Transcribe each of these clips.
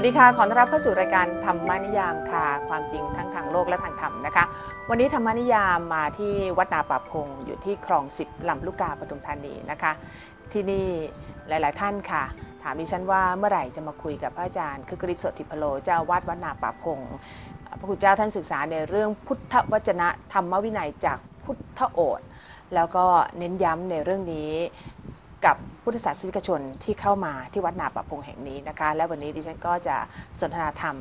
สวัสดีค่ะ ขอต้อนรับเข้าสู่รายการธรรมนิยามค่ะ ความจริงทั้งทางโลกและทางธรรมนะคะ วันนี้ธรรมนิยามมาที่วัดนาป่าพงอยู่ที่คลองสิบลำลูกกาปทุมธานีนะคะ ที่นี่หลาย ๆ ท่านค่ะ ถามดิฉันว่าเมื่อไหร่จะมาคุยกับพระอาจารย์คือกริชสดทิพโลเจ้าวาดวัดนาป่าพงพระคุณเจ้าท่านศึกษาในเรื่องพุทธวจนะธรรมวินัยจากพุทธโอษฐ์แล้วก็เน้นย้ำในเรื่องนี้กับ พุทธศาสนิกชนที่เข้ามาที่วัดนาป่าพงแห่งนี้นะคะ และวันนี้ดิฉันก็จะสนทนาธรรม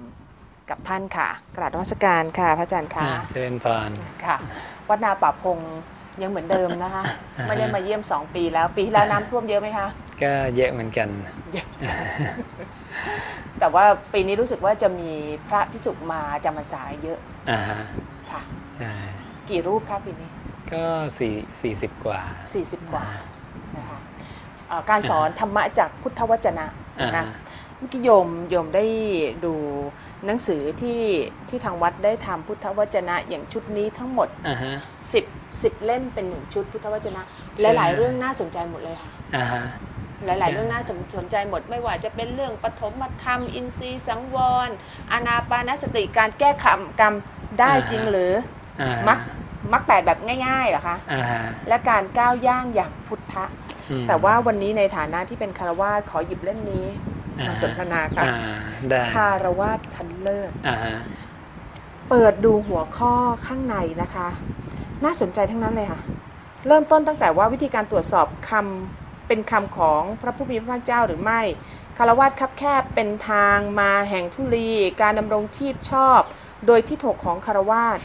กับท่านค่ะกราบนมัสการค่ะพระอาจารย์ค่ะอ่าเจริญพรค่ะ วัดนาป่าพงยังเหมือนเดิมนะคะอ่าฮะไม่ได้มาเยี่ยม2ปีแล้วปีที่แล้วน้ำท่วมเยอะไหมคะก็เยอะเหมือนกัน แต่ว่าปีนี้รู้สึกว่าจะมีพระพิสุมาจำพรรษาเยอะอ่าฮะค่ะใช่กี่รูปคะปีนี้ ก็สี่สี่สิบกว่า40กว่านะคะ เอ่อการสอนธรรมะจากพุทธวจนะอ่านะฮะเมื่อกี้โยมโยมได้ดูหนังสือที่ที่ทางวัดได้ทำพุทธวจนะอย่างชุดนี้ทั้งหมดอ่าฮะ10 10เล่มเป็นหนึ่งชุดพุทธวจนะใช่หลายๆเรื่องน่าสนใจหมดเลยค่ะ อ่าฮะ หลายใช่ๆเรื่องน่าสนใจหมดไม่ว่าจะเป็นเรื่องปฐมธรรม อินทรีย์สังวรอานาปานสติการแก้ขำกรรมได้จริงหรืออ่ามักมักแปดแบบง่ายๆเหรอคะ อ่าฮะ และการก้าวย่างอย่างพุทธะอืม แต่ว่าวันนี้ในฐานะที่เป็นคารวาสขอหยิบเล่มนี้อ่ามาฮะสนทนาค่ะอ่าได้คารวาสชั้นเลิศอ่าฮะเปิดดูหัวข้อข้างในนะคะ น่าสนใจทั้งนั้นเลยค่ะ เริ่มต้นตั้งแต่ว่าวิธีการตรวจสอบคำเป็นคำของพระผู้มีพระภาคเจ้าหรือไม่คารวาสคับแคบเป็นทางมาแห่งทุลี การดำรงชีพชอบ โดยที่ถกของคารวาส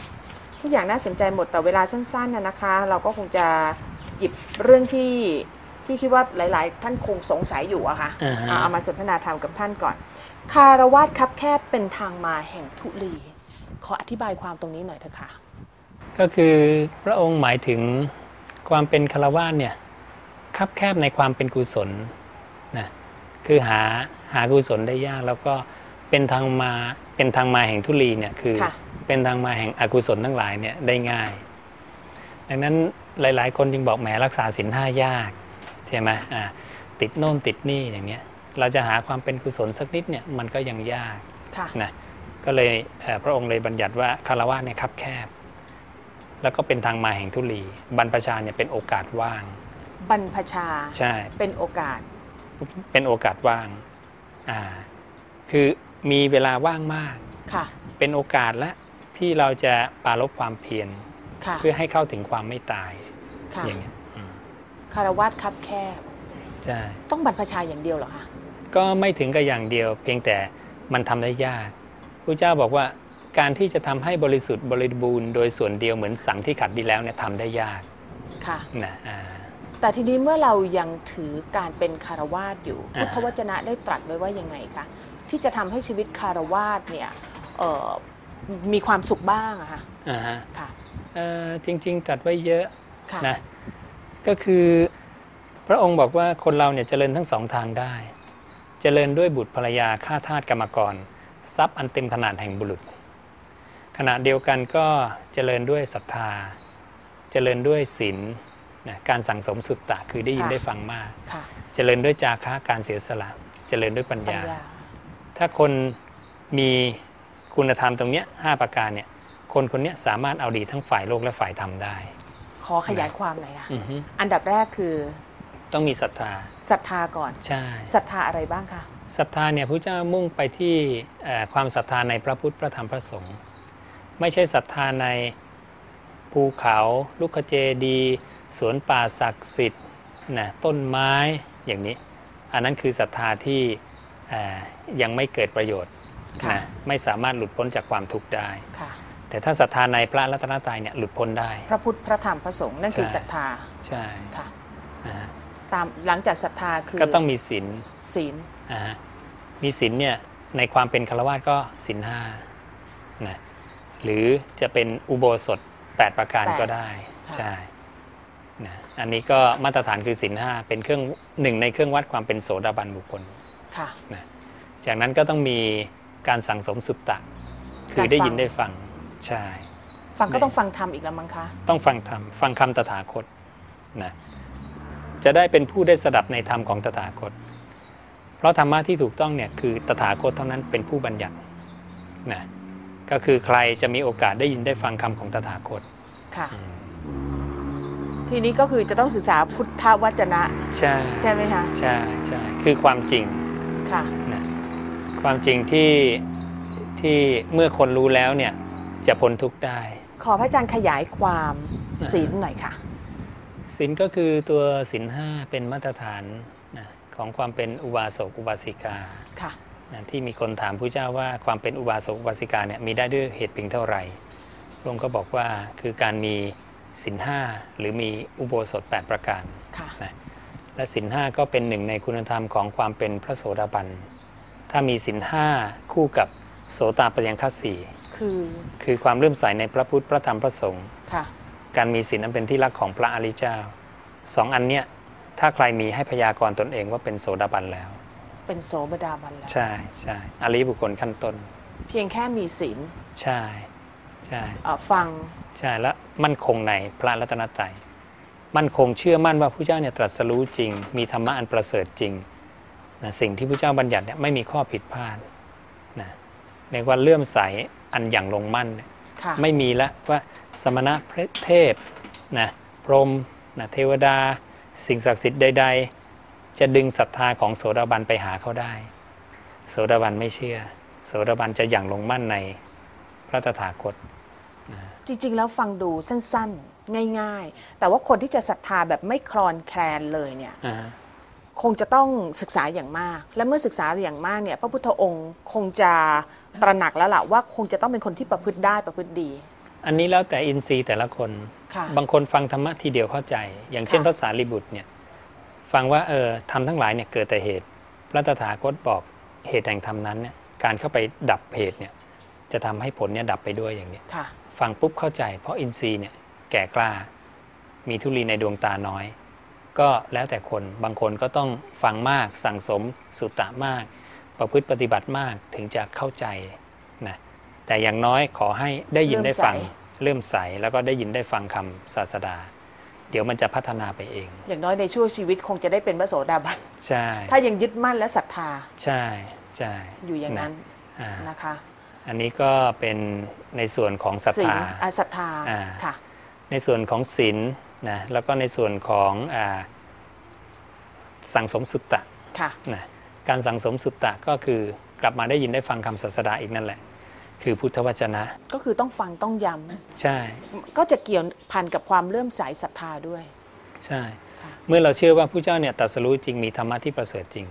ทุกอย่างน่าสนใจหมดแต่เวลาสั้นๆนะนะคะ เราก็คงจะหยิบเรื่องที่ ที่คิดว่าหลาย ๆ ท่านคงสงสัยอยู่อะค่ะอ่าฮะเอาเอามาสนทนาธรรมกับท่านก่อน คารวาสคับแคบเป็นทางมาแห่งทุลี ขออธิบายความตรงนี้หน่อยเถอะค่ะ ก็คือพระองค์หมายถึงความเป็นคารวะเนี่ยคับแคบในความเป็นกุศลนะคือหาหากุศลได้ยากแล้วก็เป็นทางมาเป็นทางมาแห่งทุลีเนี่ยคือค่ะเป็นทางมาแห่งอกุศลทั้งหลายเนี่ยได้ง่าย ดังนั้นหลาย ๆ คนจึงบอกแหมรักษาศีลห้ายากใช่ไหมอ่าติดโน่นติดนี่อย่างเงี้ยเราจะหาความเป็นกุศลสักนิดเนี่ยมันก็ยังยากค่ะนะก็เลยเอ่อพระองค์เลยบัญญัติว่าคารวะเนี่ยคับแคบ แล้วก็เป็นทางมาแห่งทุลี บรรพชาเนี่ยเป็นโอกาสว่าง บรรพชาใช่เป็นโอกาส เป็นโอกาสว่างอ่าคือมีเวลาว่างมากค่ะ เป็นโอกาสและที่เราจะปรารบความเพียรค่ะเพื่อให้เข้าถึงความไม่ตายค่ะอย่างเงี้ยอืม คารวาสคับแคบใช่ต้องบรรพชาอย่างเดียวเหรอคะก็ไม่ถึงกับอย่างเดียว เพียงแต่มันทำได้ยากพระเจ้าบอกว่าการที่จะทำให้บริสุทธิ์บริบูรณ์โดยส่วนเดียวเหมือนสังที่ขัดดีแล้วเนี่ยทำได้ยากค่ะนะอ่าแต่ทีนี้เมื่อเรายังถือการเป็นคารวาสอยู่อ่าพุทธวจนะได้ตรัสไว้ว่ายังไงคะที่จะทำให้ชีวิตคารวาสเนี่ยเอ่อมีความสุขบ้างอะค่ะอ่าฮะค่ะเอ่อจริง ๆ ตรัดไว้เยอะค่ะนะ ก็คือพระองค์บอกว่าคนเราเนี่ยเจริญทั้งสองทางได้ เจริญด้วยบุตรภรรยาข้าทาสกรรมกร ทรัพย์อันเต็มขนาดแห่งบุรุษ ขณะเดียวกันก็เจริญด้วยศรัทธา เจริญด้วยศีลนะการสั่งสมสุตตะคือได้ยินค่ะได้ฟังมากค่ะเจริญด้วยจาคะการเสียสละ เจริญด้วยปัญปัญญาญา ถ้าคนมีคุณธรรมตรงเนี้ยห้าประการเนี่ยคนคนเนี้ยสามารถเอาดีทั้งฝ่ายโลกและฝ่ายธรรมได้ ขอขยายความหน่อยค่ะอือฮึอันดับแรกคือต้องมีศรัทธาศรัทธาก่อนใช่ศรัทธาอะไรบ้างคะศรัทธาเนี่ยพระเจ้ามุ่งไปที่เอ่อความศรัทธาในพระพุทธพระธรรมพระสงฆ์ไม่ใช่ศรัทธาในภูเขาลูกขเจดีย์สวนป่าศักดิ์สิทธิ์นะต้นไม้อย่างนี้ อันนั้นคือศรัทธาที่เอ่อยังไม่เกิดประโยชน์ค่ะนะไม่สามารถหลุดพ้นจากความทุกข์ได้ ค่ะ แต่ถ้าศรัทธาในพระรัตนตรัยเนี่ยหลุดพ้นได้ พระพุทธพระธรรมพระสงฆ์นั่นคือใช่ศรัทธาใช่ค่ะนะฮะตามหลังจากศรัทธาคือก็ต้องมีศีลศีลนะฮะมีศีลเนี่ยในความเป็นคารวะก็ศีลห้านะหรือจะเป็นอุโบสถ 8 ประการก็ได้ใช่นะอันนี้ก็มาตรฐานคือศีลห้าเป็นเครื่องหนึ่งในเครื่องวัดความเป็นโสดาบันบุคคลค่ะนะจากนั้นก็ต้องมีการสั่งสมสุตตะคือได้ยินได้ฟัง ใช่ ฟังก็ต้องฟังธรรมอีกแล้วมั้งคะ ต้องฟังธรรมฟังคำตถาคตนะจะได้เป็นผู้ได้สดับในธรรมของตถาคตพราะธรรมะที่ถูกต้องเนี่ยคือตถาคตเท่านั้นเป็นผู้บัญญัตินะก็คือใครจะมีโอกาสได้ยินได้ฟังคำของตถาคตค่ะทีนี้ก็คือจะต้องศึกษาพุทธวจนะ ใช่ใช่ไหมคะใช่ใช่คือความจริงค่ะนะความจริงที่ที่เมื่อคนรู้แล้วเนี่ย จะพ้นทุกข์ได้ ขอพระอาจารย์ขยายความศีลหน่อยค่ะศีลก็คือตัวศีลห้าเป็นมาตรฐานนะของความเป็นอุบาสกอุบาสิกาค่ะนะที่มีคนถามพระเจ้าว่าความเป็นอุบาสกอุบาสิกาเนี่ยมีได้ด้วยเหตุเพียงเท่าไหร่พระองค์ก็บอกว่าคือการมีศีลห้าหรือมีอุโบสถ 8 ประการค่ะและศีลห้าก็เป็นหนึ่งในคุณธรรมของความเป็นพระโสดาบัน ถ้ามีศีลห้าคู่กับโสตาปัญญคัสสี คือ คือความเลื่อมใสในพระพุทธพระธรรมพระสงฆ์ค่ะการมีศีลนั้นเป็นที่รักของพระอริยเจ้าสองอันเนี้ยถ้าใครมีให้พยากรณ์ตนเองว่าเป็นโสดาบันแล้ว เป็นโสบดาบันแล้ว ใช่ใช่อริยบุคคลขั้นต้น เพียงแค่มีศีลใช่ใช่เอ่อฟังใช่และมั่นคงในพระรัตนตรัยมั่นคงเชื่อมั่นว่าพระเจ้าเนี่ยตรัสรู้จริง มีธรรมะอันประเสริฐจริงนะสิ่งที่พระเจ้าบัญญัติเนี่ยไม่มีข้อผิดพลาดนะเรียกว่าเลื่อมใส อันอย่างลงมั่นเนี่ยค่ะไม่มีละว่าสมณะพระเทพนะพรหมนะเทวดา สิ่งศักดิ์สิทธิ์ใด ๆ จะดึงศรัทธาของโสดาบันไปหาเขาได้ โสดาบันไม่เชื่อ โสดาบันจะอย่างลงมั่นในพระตถาคตจริง ๆ แล้วฟังดูสั้น ๆ ง่าย ๆ แต่ว่าคนที่จะศรัทธาแบบไม่คลอนแคลนเลยเนี่ยอ่าคงจะต้องศึกษาอย่างมาก และเมื่อศึกษาอย่างมากเนี่ยพระพุทธองค์คงจะ ตระหนักแล้วล่ะว่าคงจะต้องเป็นคนที่ประพฤติได้ประพฤติดี อันนี้แล้วแต่อินทรีย์แต่ละคน ค่ะบางคนฟังธรรมะทีเดียวเข้าใจ อย่างเช่นค่ะ ภาษาลิบุตรเนี่ยฟังว่าเออทำทั้งหลายเนี่ยเกิดแต่เหตุ พระตถาคตบอกเหตุแห่งธรรมนั้นเนี่ยการเข้าไปดับเหตุเนี่ยจะทำให้ผลเนี่ยดับไปด้วยอย่างเนี้ย ค่ะ ฟังปุ๊บเข้าใจ เพราะอินทรีย์เนี่ยแก่กล้า มีทุลีในดวงตาน้อย ก็แล้วแต่คนบางคนก็ต้องฟังมากสั่งสมสุตตะมาก ประพฤติปฏิบัติมากถึงจะเข้าใจนะแต่อย่างน้อยขอให้ได้ยินได้ฟังเริ่มใสแล้วก็ได้ยินได้ฟังคำศาสดา เดี๋ยวมันจะพัฒนาไปเอง อย่างน้อยในช่วงชีวิตคงจะได้เป็นพระโสดาบันใช่ถ้ายังยึดมั่นและศรัทธา ใช่ใช่อยู่อย่างนั้นอ่านะคะ อันนี้ก็เป็นในส่วนของศรัทศีลธาอะศรัทธาอ่าค่ะในส่วนของศีลนะแล้วก็ในส่วนของอาสั่งสมสุตตะค่ะนะ การสั่งสมสุตตะก็คือกลับมาได้ยินได้ฟังคำศาสดาอีกนั่นแหละ คือพุทธวจนะ ก็คือต้องฟังต้องย้ใช่ำก็จะเกี่ยวพันกับความเลื่อมใสศรัทธาด้วย ใช่ค่ะเมื่อเราเชื่อว่าผู้เจ้าเนี่ยตรัสรู้จริงมีธรรมะที่ประเสริฐจริง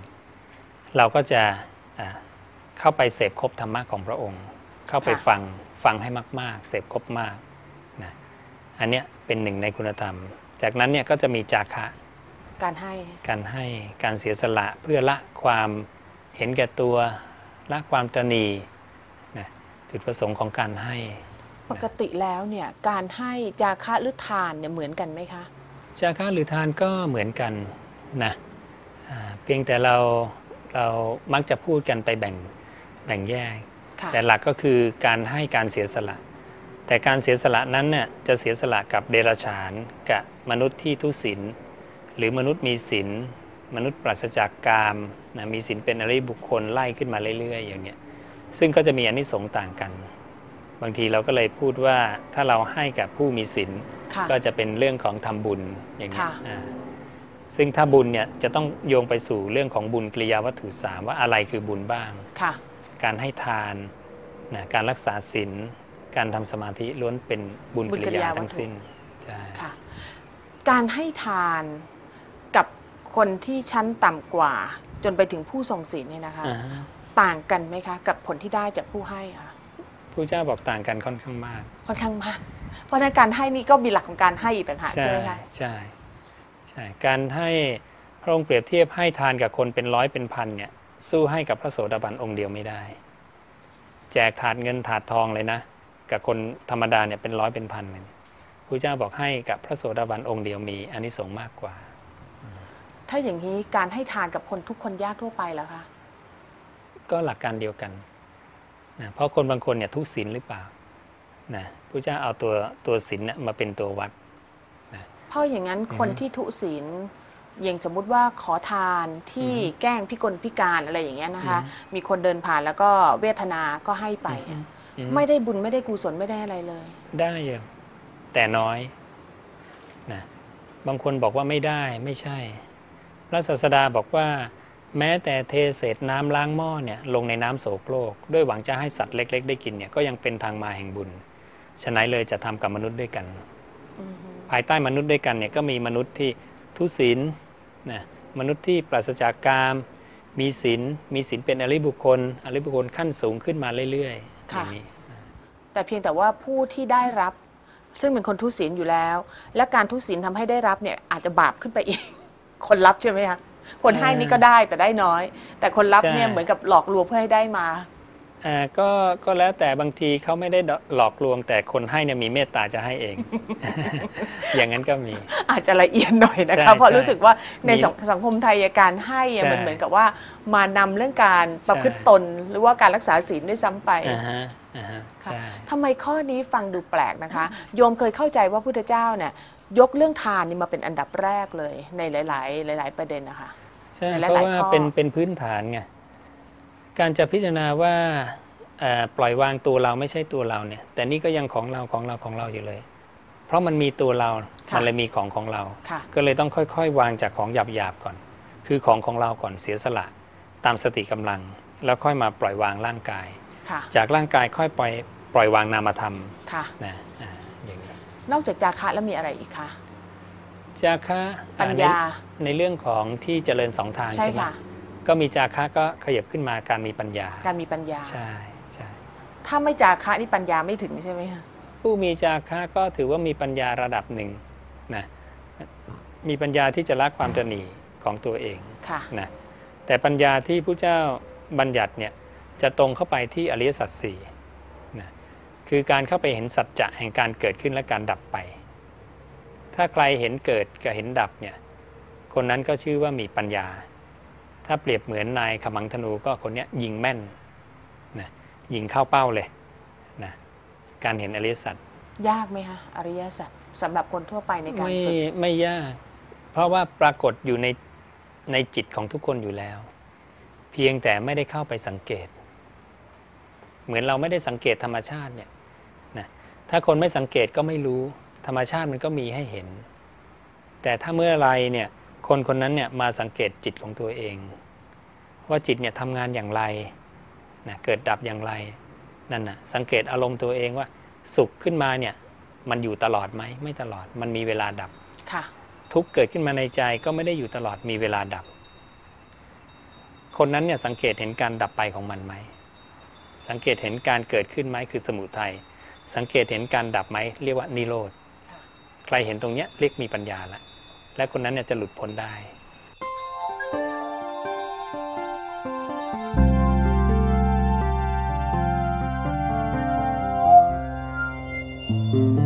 เราก็จะอ่าเข้าไปเสพครบธรรมะของพระองค์ เข้าไปฟังฟังให้มาก ๆ เสพครบมากนะอันเนี้ยเป็นหนึ่งในคุณธรรม จากนั้นเนี่ยก็จะมีจาคะ การให้ การให้การเสียสละเพื่อละความเห็นแก่ตัว ละความตระหนีนะจุดประสงค์ของการให้ ปกติแล้วเนี่ยการให้จาคะหรือทานเนี่ยเหมือนกันไหมคะ จาคะหรือทานก็เหมือนกันนะอ่าเพียงแต่เราเรามักจะพูดกันไปแบ่งแบ่งแยกค่ะแต่หลักก็คือการให้การเสียสละ แต่การเสียสละนั้นเนี่ยจะเสียสละกับเดรัจฉานกับมนุษย์ที่ทุศีล หรือมนุษย์มีศีลมนุษย์ปราศจากกามนะมีศีลเป็นอริยบุคคลไล่ขึ้นมาเรื่อยๆ อย่างเนี้ยซึ่งก็จะมีอานิสงส์ต่างกัน บางทีเราก็เลยพูดว่าถ้าเราให้กับผู้มีศีลค่ะก็จะเป็นเรื่องของทำบุญอย่างนี้ยค่ะอ่าซึ่งถ้าบุญเนี่ยจะต้องโยงไปสู่เรื่องของบุญกิริยาวัตถุสามว่าอะไรคือบุญบ้างค่ะการให้ทานนะการรักษาศีลการทำสมาธิล้วนเป็นบุญบุญกิริยากิริยาวัตถุทั้งสิ้นใช่ค่ะการให้ทานกับ คนที่ชั้นต่ำกว่า จนไปถึงผู้ทรงศีลเนี่ยนะคะ อ่าฮะต่างกันไหมคะ กับผลที่ได้จากผู้ให้ค่ะ ผู้เจ้าบอกต่างกันค่อนข้างมาก ค่อนข้างมาก เพราะฉะนั้นการให้นี่ก็มีหลักของการให้อีกต่างหากใช่ใช่ไหมคะใช่ใช่การให้พระองค์เปรียบเทียบให้ทานกับคนเป็นร้อยเป็นพันเนี่ยสู้ให้กับพระโสดาบันองค์เดียวไม่ได้ แจกถาดเงินถาดทองเลยนะ กับคนธรรมดาเนี่ยเป็นร้อยเป็นพันเลยพระเจ้าบอกให้กับพระโสดาบันองค์เดียวมีอานิสงส์มากกว่า ถ้าอย่างนี้การให้ทานกับคนทุกคนยากทั่วไปแล้วคะ ก็หลักการเดียวกันนะเพราะคนบางคนเนี่ยทุศีลหรือเปล่านะพระเจ้าเอาตัวตัวศีลเนี่ยมาเป็นตัววัดเพราะอย่างนั้นอือฮึคนที่ทุศีลอย่างสมมุติว่าขอทานที่แกล้งพิกลพิการอะไรอย่างเงี้ยนะคะ มีคนเดินผ่านแล้วก็เวทนาก็ให้ไปอะอืมไม่ได้บุญไม่ได้กุศลไม่ได้อะไรเลย ได้อยู่แต่น้อยนะบางคนบอกว่าไม่ได้ไม่ใช่พ ระศาสดาบอกว่า แม้แต่เทเศษน้ำล้างหม้อเนี่ยลงในน้ำโสโครก ด้วยหวังจะให้สัตว์เล็ก ๆ ได้กินเนี่ยก็ยังเป็นทางมาแห่งบุญฉะนั้นเลยจะทำกับมนุษย์ด้วยกันอือฮึภายใต้มนุษย์ด้วยกันเนี่ยก็มีมนุษย์ที่ทุศีลนะมนุษย์ที่ปราศจากกาม มีศีลมีศีลเป็นอริบุคคล อริบุคคลขั้นสูงขึ้นมาเรื่อยๆอย่างนี้แต่เพียงแต่ว่าผู้ที่ได้รับ ซึ่งเป็นคนทุศีลอยู่แล้ว และการทุศีลทำให้ได้รับเนี่ยอาจจะบาปขึ้นไปอีก คนรับใช่ไหมคะคนให้นี่ก็ได้แต่ได้น้อย แต่คนรับเนี่ยใช่เหมือนกับหลอกลวงเพื่อให้ได้มาอ่าก็ก็แล้วแต่บางทีเขาไม่ได้หลอกลวง แต่คนให้เนี่ยมีเมตตาจะให้เอง อย่างนั้นก็มี อาจจะละเอียดหน่อยนะใช่คะเพราะใช่รู้สึกว่าในมีสังสังคมไทยการให้อะใช่มันเหมือนกับว่ามานำเรื่องการประพฤติใช่ตน หรือว่าการรักษาศีลด้วยซ้ำไปอ่าฮะอ่าฮะค่ะใช่ทำไมข้อนี้ฟังดูแปลกนะคะ โยมเคยเข้าใจว่าพุทธเจ้าเนี่ย ยกเรื่องทานนี่มาเป็นอันดับแรกเลยในหลาย ๆ หลาย ๆ ประเด็นนะคะใช่ในหลายๆเพราะว่าข้อเป็นเป็นพื้นฐานไงการจะพิจารณาว่าเอ่อปล่อยวางตัวเราไม่ใช่ตัวเราเนี่ย แต่นี่ก็ยังของเราของเราของเราอยู่เลย เพราะมันมีตัวเรา มันเลยมีของของเราค่ะก็เลยต้องค่อย ๆ วางจากของหยาบๆก่อน คือของของเราก่อนเสียสละ ตามสติกำลัง แล้วค่อยมาปล่อยวางร่างกายค่ะจากร่างกายค่อยปล่อยปล่อยวางนามธรรมค่ะนะอ่าอย่าง นี้นอกจากจาคะแล้วมีอะไรอีกคะ จาคะปัญอ่ในญา ในเรื่องของที่เจริญสองทางใช่ใช่ไหมค่ะก็มีจาคะก็ขยับขึ้นมาการมีปัญญา การมีปัญญา ใช่ใช่ถ้าไม่จาคะนี่ปัญญาไม่ถึงใช่ไหมคะผู้มีจาคะก็ถือว่ามีปัญญาระดับหนึ่งนะมีปัญญาที่จะละความตระหนี่ของตัวเองค่ะนะแต่ปัญญาที่ผู้เจ้าบัญญัติเนี่ยจะตรงเข้าไปที่อริยสัจสี่นะ คือการเข้าไปเห็นสัจจะแห่งการเกิดขึ้นและการดับไป ถ้าใครเห็นเกิดกับเห็นดับเนี่ย คนนั้นก็ชื่อว่ามีปัญญา ถ้าเปรียบเหมือนนายขมังธนูก็คนเนี้ยยิงแม่นนะยิงเข้าเป้าเลยนะการเห็นอริยสัจยากไหมคะอริยสัจสำหรับคนทั่วไปในการไม่ฝึกไม่ยาก เพราะว่าปรากฏอยู่ในในจิตของทุกคนอยู่แล้ว เพียงแต่ไม่ได้เข้าไปสังเกต เหมือนเราไม่ได้สังเกตธรรมชาติเนี่ยนะ ถ้าคนไม่สังเกตก็ไม่รู้ ธรรมชาติมันก็มีให้เห็น แต่ถ้าเมื่อไรเนี่ยคนคนนั้นเนี่ยมาสังเกตจิตของตัวเอง ว่าจิตเนี่ยทำงานอย่างไรนะเกิดดับอย่างไรนั่นนะสังเกตอารมณ์ตัวเองว่า สุขขึ้นมาเนี่ยมันอยู่ตลอดไหมไม่ตลอดมันมีเวลาดับค่ะทุกข์เกิดขึ้นมาในใจก็ไม่ได้อยู่ตลอดมีเวลาดับ คนนั้นเนี่ยสังเกตเห็นการดับไปของมันไหมสังเกตเห็นการเกิดขึ้นไหมคือสมุทัย สังเกตเห็นการดับไหมเรียกว่านิโรธค่ะใครเห็นตรงเนี้ยเรียกมีปัญญาละ และคนนั้นเนี่ยจะหลุดพ้นได้ท่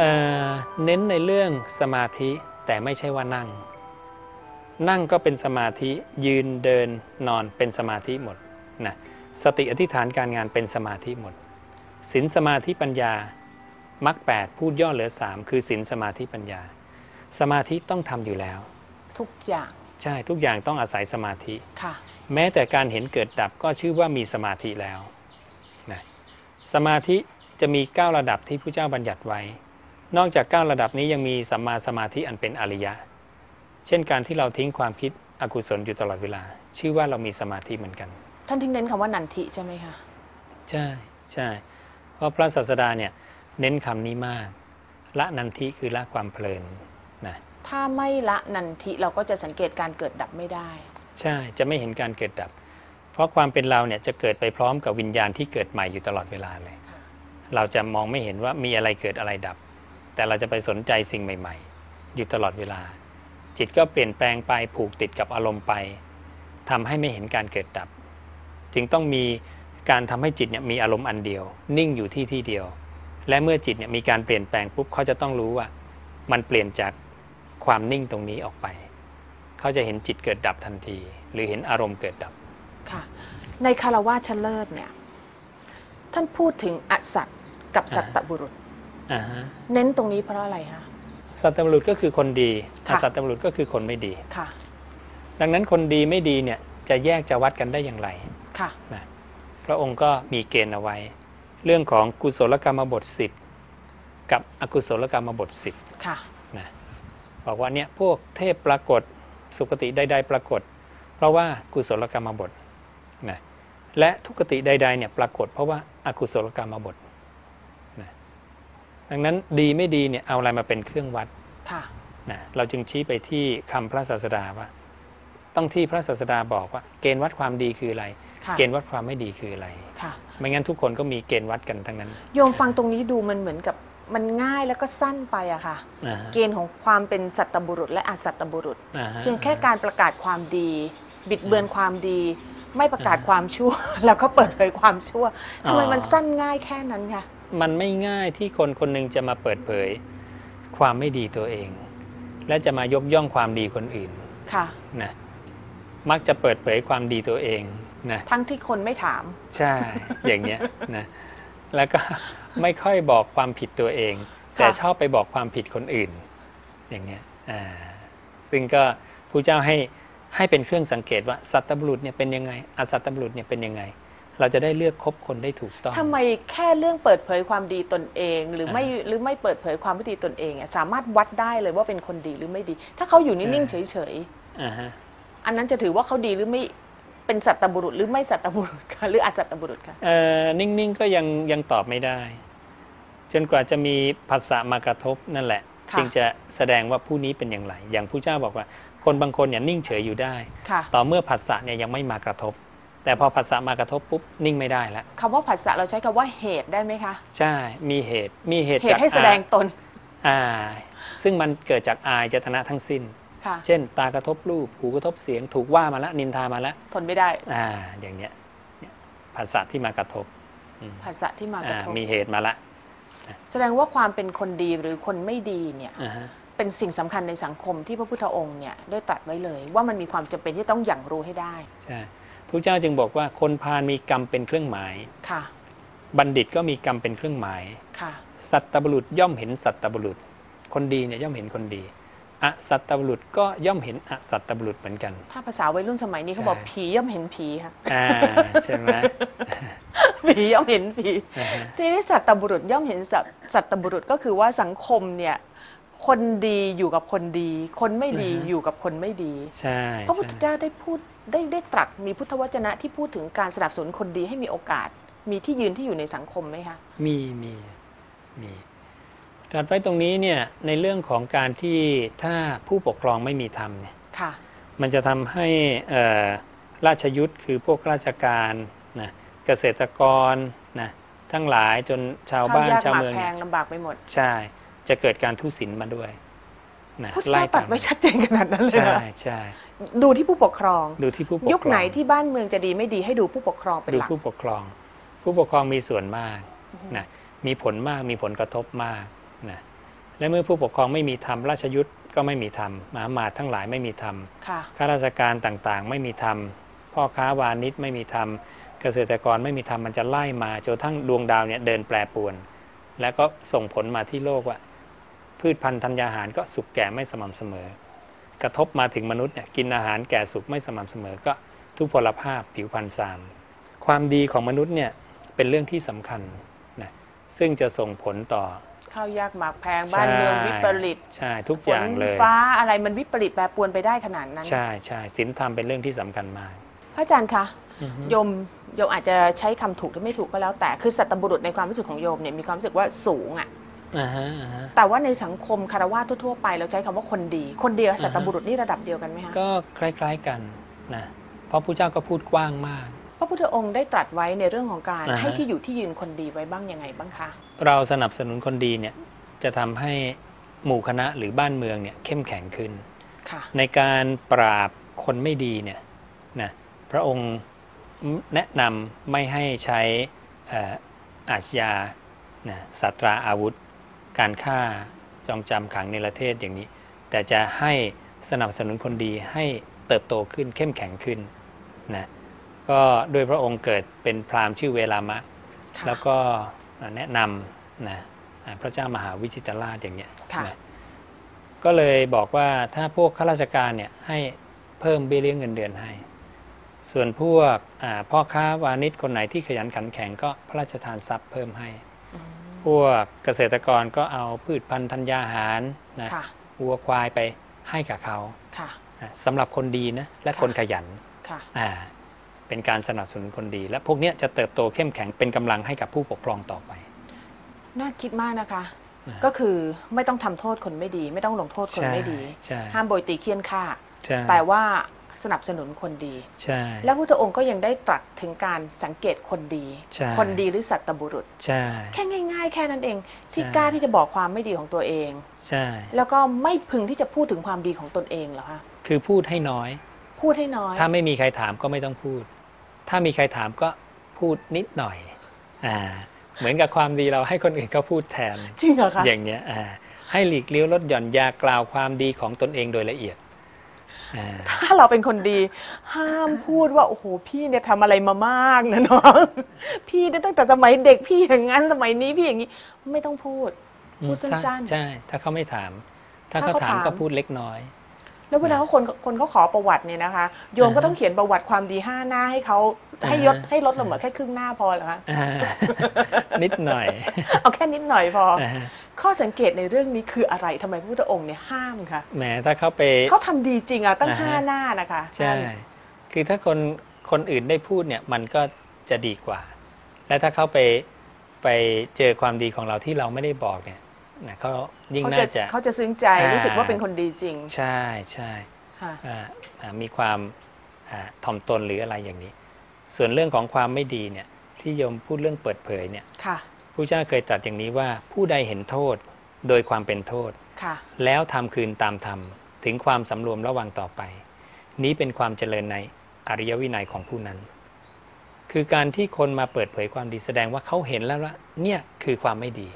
เอ่อเน้นในเรื่องสมาธิแต่ไม่ใช่ว่านั่ง นั่งก็เป็นสมาธิยืนเดินนอนเป็นสมาธิหมดนะสติอธิษฐานการงานเป็นสมาธิหมดศีลสมาธิปัญญามรรคแปดพูดย่อเหลือสามคือศีลสมาธิปัญญา สมาธิต้องทำอยู่แล้ว ทุกอย่างใช่ทุกอย่างต้องอาศัยสมาธิค่ะ แม้แต่การเห็นเกิดดับก็ชื่อว่ามีสมาธิแล้วนะสมาธิจะมี 9 ระดับที่พระเจ้าบัญญัติไว้ นอกจาก 9 ระดับนี้ยังมีสัมมาสมาธิอันเป็นอริยะ เช่นการที่เราทิ้งความคิดอกุศลอยู่ตลอดเวลา ชื่อว่าเรามีสมาธิเหมือนกัน ท่านทิ้งเน้นคำว่านันทิใช่ไหมคะ ใช่ใช่ เพราะพระศาสดาเนี่ยเน้นคำนี้มาก ละนันทิคือละความเพลินนะถ้าไม่ละนันทิเราก็จะสังเกตการเกิดดับไม่ได้ ใช่จะไม่เห็นการเกิดดับ เพราะความเป็นเราเนี่ยจะเกิดไปพร้อมกับวิญญาณที่เกิดใหม่อยู่ตลอดเวลาเลยค่ะเราจะมองไม่เห็นว่ามีอะไรเกิดอะไรดับ แต่เราจะไปสนใจสิ่งใหม่ ๆ อยู่ตลอดเวลา จิตก็เปลี่ยนแปลงไปผูกติดกับอารมณ์ไปทำให้ไม่เห็นการเกิดดับ จึงต้องมีการทำให้จิตเนี่ยมีอารมณ์อันเดียว นิ่งอยู่ที่ที่เดียว และเมื่อจิตเนี่ยมีการเปลี่ยนแปลงปุ๊บเขาจะต้องรู้ว่า มันเปลี่ยนจากความนิ่งตรงนี้ออกไป เขาจะเห็นจิตเกิดดับทันที หรือเห็นอารมณ์เกิดดับค่ะในคารวะชนเลิศเนี่ย ท่านพูดถึงอสัตกับสัตตบุรุษ เน้นตรงนี้เพราะอะไรคะสัตตบุรุษก็คือคนดีค่ะอสัตตบุรุษก็คือคนไม่ดีค่ะ ดังนั้นคนดีไม่ดีเนี่ยจะแยกจะวัดกันได้อย่างไรค่ะนะพระองค์ก็มีเกณฑ์เอาไว้ เรื่องของกุศลกรรมบท 10 กับอกุศลกรรมบท 10ค่ะนะบอกว่าเนี่ยพวกเทพปรากฏสุคติใดๆปรากฏ เพราะว่ากุศลกรรมบทนะและทุกติใดๆเนี่ยปรากฏเพราะว่าอากุศลกรรมบทนะ ดังนั้นดีไม่ดีเนี่ยเอาอะไรมาเป็นเครื่องวัดค่ะนะเราจึงชี้ไปที่คำพระศาสดาว่า ต้องที่พระศาสดาบอกว่า เกณฑ์วัดความดีคืออะไรค่ะเกณฑ์วัดความไม่ดีคืออะไรค่ะไม่งั้นทุกคนก็มีเกณฑ์วัดกันทั้งนั้น โยมฟังตรงนี้ดูมันเหมือนกับมันง่ายแล้วก็สั้นไปอะค่ะอ่าฮะเกณฑ์ของความเป็นสัตตบุรุษ และอสัตตบุรุษอ่าฮะเพียงแค่การประกาศความดี บิดเบือนความดี ไม่ประกาศความชั่ว แล้วก็เปิดเผยความชั่วทำไมมันสั้นง่ายแค่นั้นคะ มันไม่ง่ายที่คนคนหนึ่งจะมาเปิดเผย ความไม่ดีตัวเอง และจะมายกย่องความดีคนอื่นค่ะนะมักจะเปิดเผยความดีตัวเองนะทั้งที่คนไม่ถาม ใช่ อย่างเนี้ยนะแล้วก็ไม่ค่อยบอกความผิดตัวเอง แต่ค่ะชอบไปบอกความผิดคนอื่น อย่างเงี้ยอ่าซึ่งก็พระเจ้าให้ให้เป็นเครื่องสังเกตว่าสัตตบุรุษเนี่ยเป็นยังไงอสัตตบุรุษเนี่ยเป็นยังไง เราจะได้เลือกคบคนได้ถูกต้องทำไมแค่เรื่องเปิดเผยความดีตนเอง หรือไม่อ่าหรือไม่เปิดเผยความไม่ดีตนเองอะสามารถวัดได้เลยว่าเป็นคนดีหรือไม่ดี ถ้าเขาอยู่นิ่งๆใช่เฉยอ่าฮะๆอันนั้นจะถือว่าเขาดีหรือไม่เป็นสัตตบุรุษหรือไม่สัตตบุรุษคะหรืออสัตตบุรุษคะเอ่อนิ่งๆก็ยังยังตอบไม่ได้ จนกว่าจะมีภาษามากระทบนั่นแหละค่ะจึงจะแสดงว่าผู้นี้เป็นอย่างไร อย่างผู้เจ้าบอกว่า คนบางคนเนี่ยนิ่งเฉยอยู่ได้ค่ะต่อเมื่อผัสสะเนี่ยยังไม่มากระทบ แต่พอผัสสะมากระทบปุ๊บนิ่งไม่ได้แล้วคำว่าผัสสะเราใช้คำว่าเหตุได้ไหมคะ ใช่มีเหตุมีเหตุเหจากตุให้แสดงตน อายซึ่งมันเกิดจากอายเจตนาทั้งสิ้น ค่ะ เช่น ตากระทบรูป หูกระทบเสียง ถูกว่ามาแล้วนินทามาแล้วทนไม่ได้อ่าอย่างเนี้ยเนี่ยผัสสะที่มากระทบอืมผัสสะที่มากระอ่าทบมีเหตุมาละแสดงว่าความเป็นคนดีหรือคนไม่ดีเนี่ย อ่าฮะ เป็นสิ่งสำคัญในสังคมที่พระพุทธองค์เนี่ยได้ตรัสไว้เลย ว่ามันมีความจำเป็นที่ต้องอย่างรู้ให้ได้ ใช่ พระเจ้าจึงบอกว่าคนพาลมีกรรมเป็นเครื่องหมายค่ะ บัณฑิตก็มีกรรมเป็นเครื่องหมายค่ะ สัตตบุรุษย่อมเห็นสัตตบุรุษ คนดีเนี่ยย่อมเห็นคนดี อสัตตบุรุษก็ย่อมเห็นอสัตตบุรุษเหมือนกัน ถ้าภาษาวัยรุ่นสมัยนี้เขาใช่บอกผีย่อมเห็นผีค่ะอ่าใช่ไหมผีย่อมเห็นผีอ่าฮะทีนี้สัตตบุรุษย่อมเห็นสัตสัตตบุรุษก็คือว่าสังคมเนี่ยคนดีอยู่กับคนดี คนไม่ดีอยู่กับคนไม่ดี ใช่ พระพุทธใช่เจ้าได้พูด ได้ได้ตรัสมีพุทธวจนะที่พูดถึงการสนับสนุนคนดีให้มีโอกาส มีที่ยืนที่อยู่ในสังคมไหมคะ มีมีมีตรัสไว้ตรงนี้เนี่ยในเรื่องของการที่ถ้าผู้ปกครองไม่มีธรรมเนี่ยค่ะมันจะทำให้เอ่อราชยุทธคือพวกราชการนะเกษตรกรนะทั้งหลายจนชาวบ้านข้ยกชาวหมากเมืองแพเนี่ยงลำบากไปหมด ใช่ จะเกิดการทุศิลมาด้วยนะพุทธเจ้าตรัสไว้ชัดเจนขนาดนั้นเลยใช่เหรอใช่ ดูที่ผู้ปกครอง ดูที่ผู้ปกครองยุคไหนที่บ้านเมืองจะดีไม่ดีให้ดูผู้ปกครองเป็นดูหลักผู้ปกครอง ผู้ปกครองมีส่วนมากนะมีผลมากมีผลกระทบมากนะและเมื่อผู้ปกครองไม่มีธรรมราชยุทธก็ไม่มีธรรมมหามาตย์ทั้งหลายไม่มีธรรมค่ะข้าราชการต่างๆ ไม่มีธรรมพ่อค้าวานิชไม่มีธรรมเกษตรกรไม่มีธรรมมันจะไล่มาจนทั้งดวงดาวเนี่ยเดินแปรปรวน แล้วก็ส่งผลมาที่โลกว่า พืชพันธุ์ธัญญาหารก็สุกแก่ไม่สม่ำเสมอ กระทบมาถึงมนุษย์เนี่ยกินอาหารแก่สุกไม่สม่ำเสมอก็ทุพพลภาพผิวพรรณซาม ความดีของมนุษย์เนี่ยเป็นเรื่องที่สำคัญนะซึ่งจะส่งผลต่อข้าวยากหมากแพงบ้านเมืองวิปริตใช่ทุกฝอนย่างเลยฟ้าอะไรมันวิปริตแปรปรวนไปได้ขนาดนั้น ใช่ใช่ศีลธรรมเป็นเรื่องที่สำคัญมาก พระอาจารย์คะโยมโยมอาจจะใช้คำถูกหรือไม่ถูกก็แล้วแต่คือสัตบุรุษในความรู้สึกของโยมเนี่ยมีความรู้สึกว่าสูงอะอ่าฮะอ่าฮะ แต่ว่าในสังคมคารวะทั่วๆไป เราใช้คำว่าคนดี คนดีกับสัตบุรุษนี่ระดับเดียวกันไหมคะก็คล้าย ๆกันนะเพราะพระเจ้าก็พูดกว้างมาก พระพุทธองค์ได้ตรัสไว้ในเรื่องของการอ่าฮะให้ที่อยู่ที่ยืนคนดีไว้บ้างยังไงบ้างคะเราสนับสนุนคนดีเนี่ยจะทำให้หมู่คณะหรือบ้านเมืองเนี่ยเข้มแข็งขึ้นค่ะในการปราบคนไม่ดีเนี่ยนะพระองค์แนะนำไม่ให้ใช้เอ่ออาชญานะสัตราอาวุธ การฆ่าจองจำขังในประเทศอย่างนี้ แต่จะให้สนับสนุนคนดีให้เติบโตขึ้นเข้มแข็งขึ้นนะก็โดยพระองค์เกิดเป็นพราหมณ์ชื่อเวลามะค่ะแล้วก็แนะนำนะพระเจ้ามหาวิจิตรราชอย่างเงี้ยค่ะนะก็เลยบอกว่าถ้าพวกข้าราชการเนี่ยให้เพิ่มเบี้ยเลี้ยงเงินเดือนให้ ส่วนพวกอ่าพ่อค้าวานิชคนไหนที่ขยันขันแข็งก็พระราชทานทรัพย์เพิ่มให้อืมพ วกเกษตรกรก็เอาพืชพันธุ์ธัญญาหารนะค่ะวัวควายไปให้กับเขาค่ะนะสำหรับคนดีนะและค่ะคนขยันค่ะอ่าเป็นการสนับสนุนคนดี และพวกเนี้ยจะเติบโตเข้มแข็งเป็นกำลังให้กับผู้ปกครองต่อไป น่าคิดมากนะคะ อ่า ก็คือไม่ต้องทำโทษคนไม่ดี ไม่ต้องลงโทษคนไม่ดี ใช่ห้ามโบยตีเคี่ยนฆ่า ใช่แต่ว่า สนับสนุนคนดี ใช่ และพุทธองค์ก็ยังได้ตรัสถึงการสังเกตคนดี ใช่ คนดีหรือสัตบุรุษ ใช่ แค่ง่าย ๆ แค่นั้นเอง ที่ใช่ กล้าที่จะบอกความไม่ดีของตัวเอง ใช่ แล้วก็ไม่พึงที่จะพูดถึงความดีของตนเองเหรอคะคือพูดให้น้อย พูดให้น้อย ถ้าไม่มีใครถามก็ไม่ต้องพูด ถ้ามีใครถามก็พูดนิดหน่อยอ่าเหมือนกับความดีเราให้คนอื่นเขาพูดแทน จริงเหรอคะอย่างเนี้ยอ่าให้หลีกเลี้ยวลดหย่อนยากล่าวความดีของตนเองโดยละเอียดอ่า ถ้าเราเป็นคนดี ห้ามพูดว่าโอ้โหพี่เนี่ยทำอะไรมามากนะน้องพี่เนี่ยตั้งแต่สมัยเด็กพี่อย่างนั้นสมัยนี้พี่อย่างนี้ ไม่ต้องพูดพูดถ้าสั้นใช่ ถ้าเขาไม่ถาม ถ้าถ้าเขาเขาถามถามก็พูดเล็กน้อยๆแล้วเวลาเขาคนคนเขาขอประวัติเนี่ยนะคะโยมก็ต้องเขียนประวัติความดีห้าหน้าให้เขาให้ยศอ่าฮะให้ลดลงเหลือแค่ครึ่งหน้าพอเหรอคะอ่านิดหน่อย เอาแค่นิดหน่อยพออ่า ข้อสังเกตในเรื่องนี้คืออะไรทำไมพระพุทธองค์เนี่ยห้ามคะแหมถ้าเขาไปเขาทำดีจริงอะตั้งอ่าฮะห้าหน้านะคะใช่ท่านคือถ้าคนคนอื่นได้พูดเนี่ยมันก็จะดีกว่า และถ้าเขาไปไปเจอความดีของเราที่เราไม่ได้บอกเนี่ยนะเขายิ่งเขาน่าจะจะเขาจะซึ้งใจอ่ารู้รู้สึกว่าเป็นคนดีจริง ใช่ใช่ค่ะอ่าอ่ามีความอ่าถ่อมตนหรืออะไรอย่างนี้ ส่วนเรื่องของความไม่ดีเนี่ยที่โยมพูดเรื่องเปิดเผยเนี่ยค่ะ ผู้เจ้าเคยตรัสอย่างนี้ว่าผู้ใดเห็นโทษโดยความเป็นโทษค่ะแล้วทำคืนตามธรรม ถึงความสำรวมระวังต่อไป นี้เป็นความเจริญในอริยวินัยของผู้นั้น คือการที่คนมาเปิดเผยความดีแสดงว่าเขาเห็นแล้วว่าเนี่ยคือความไม่ดี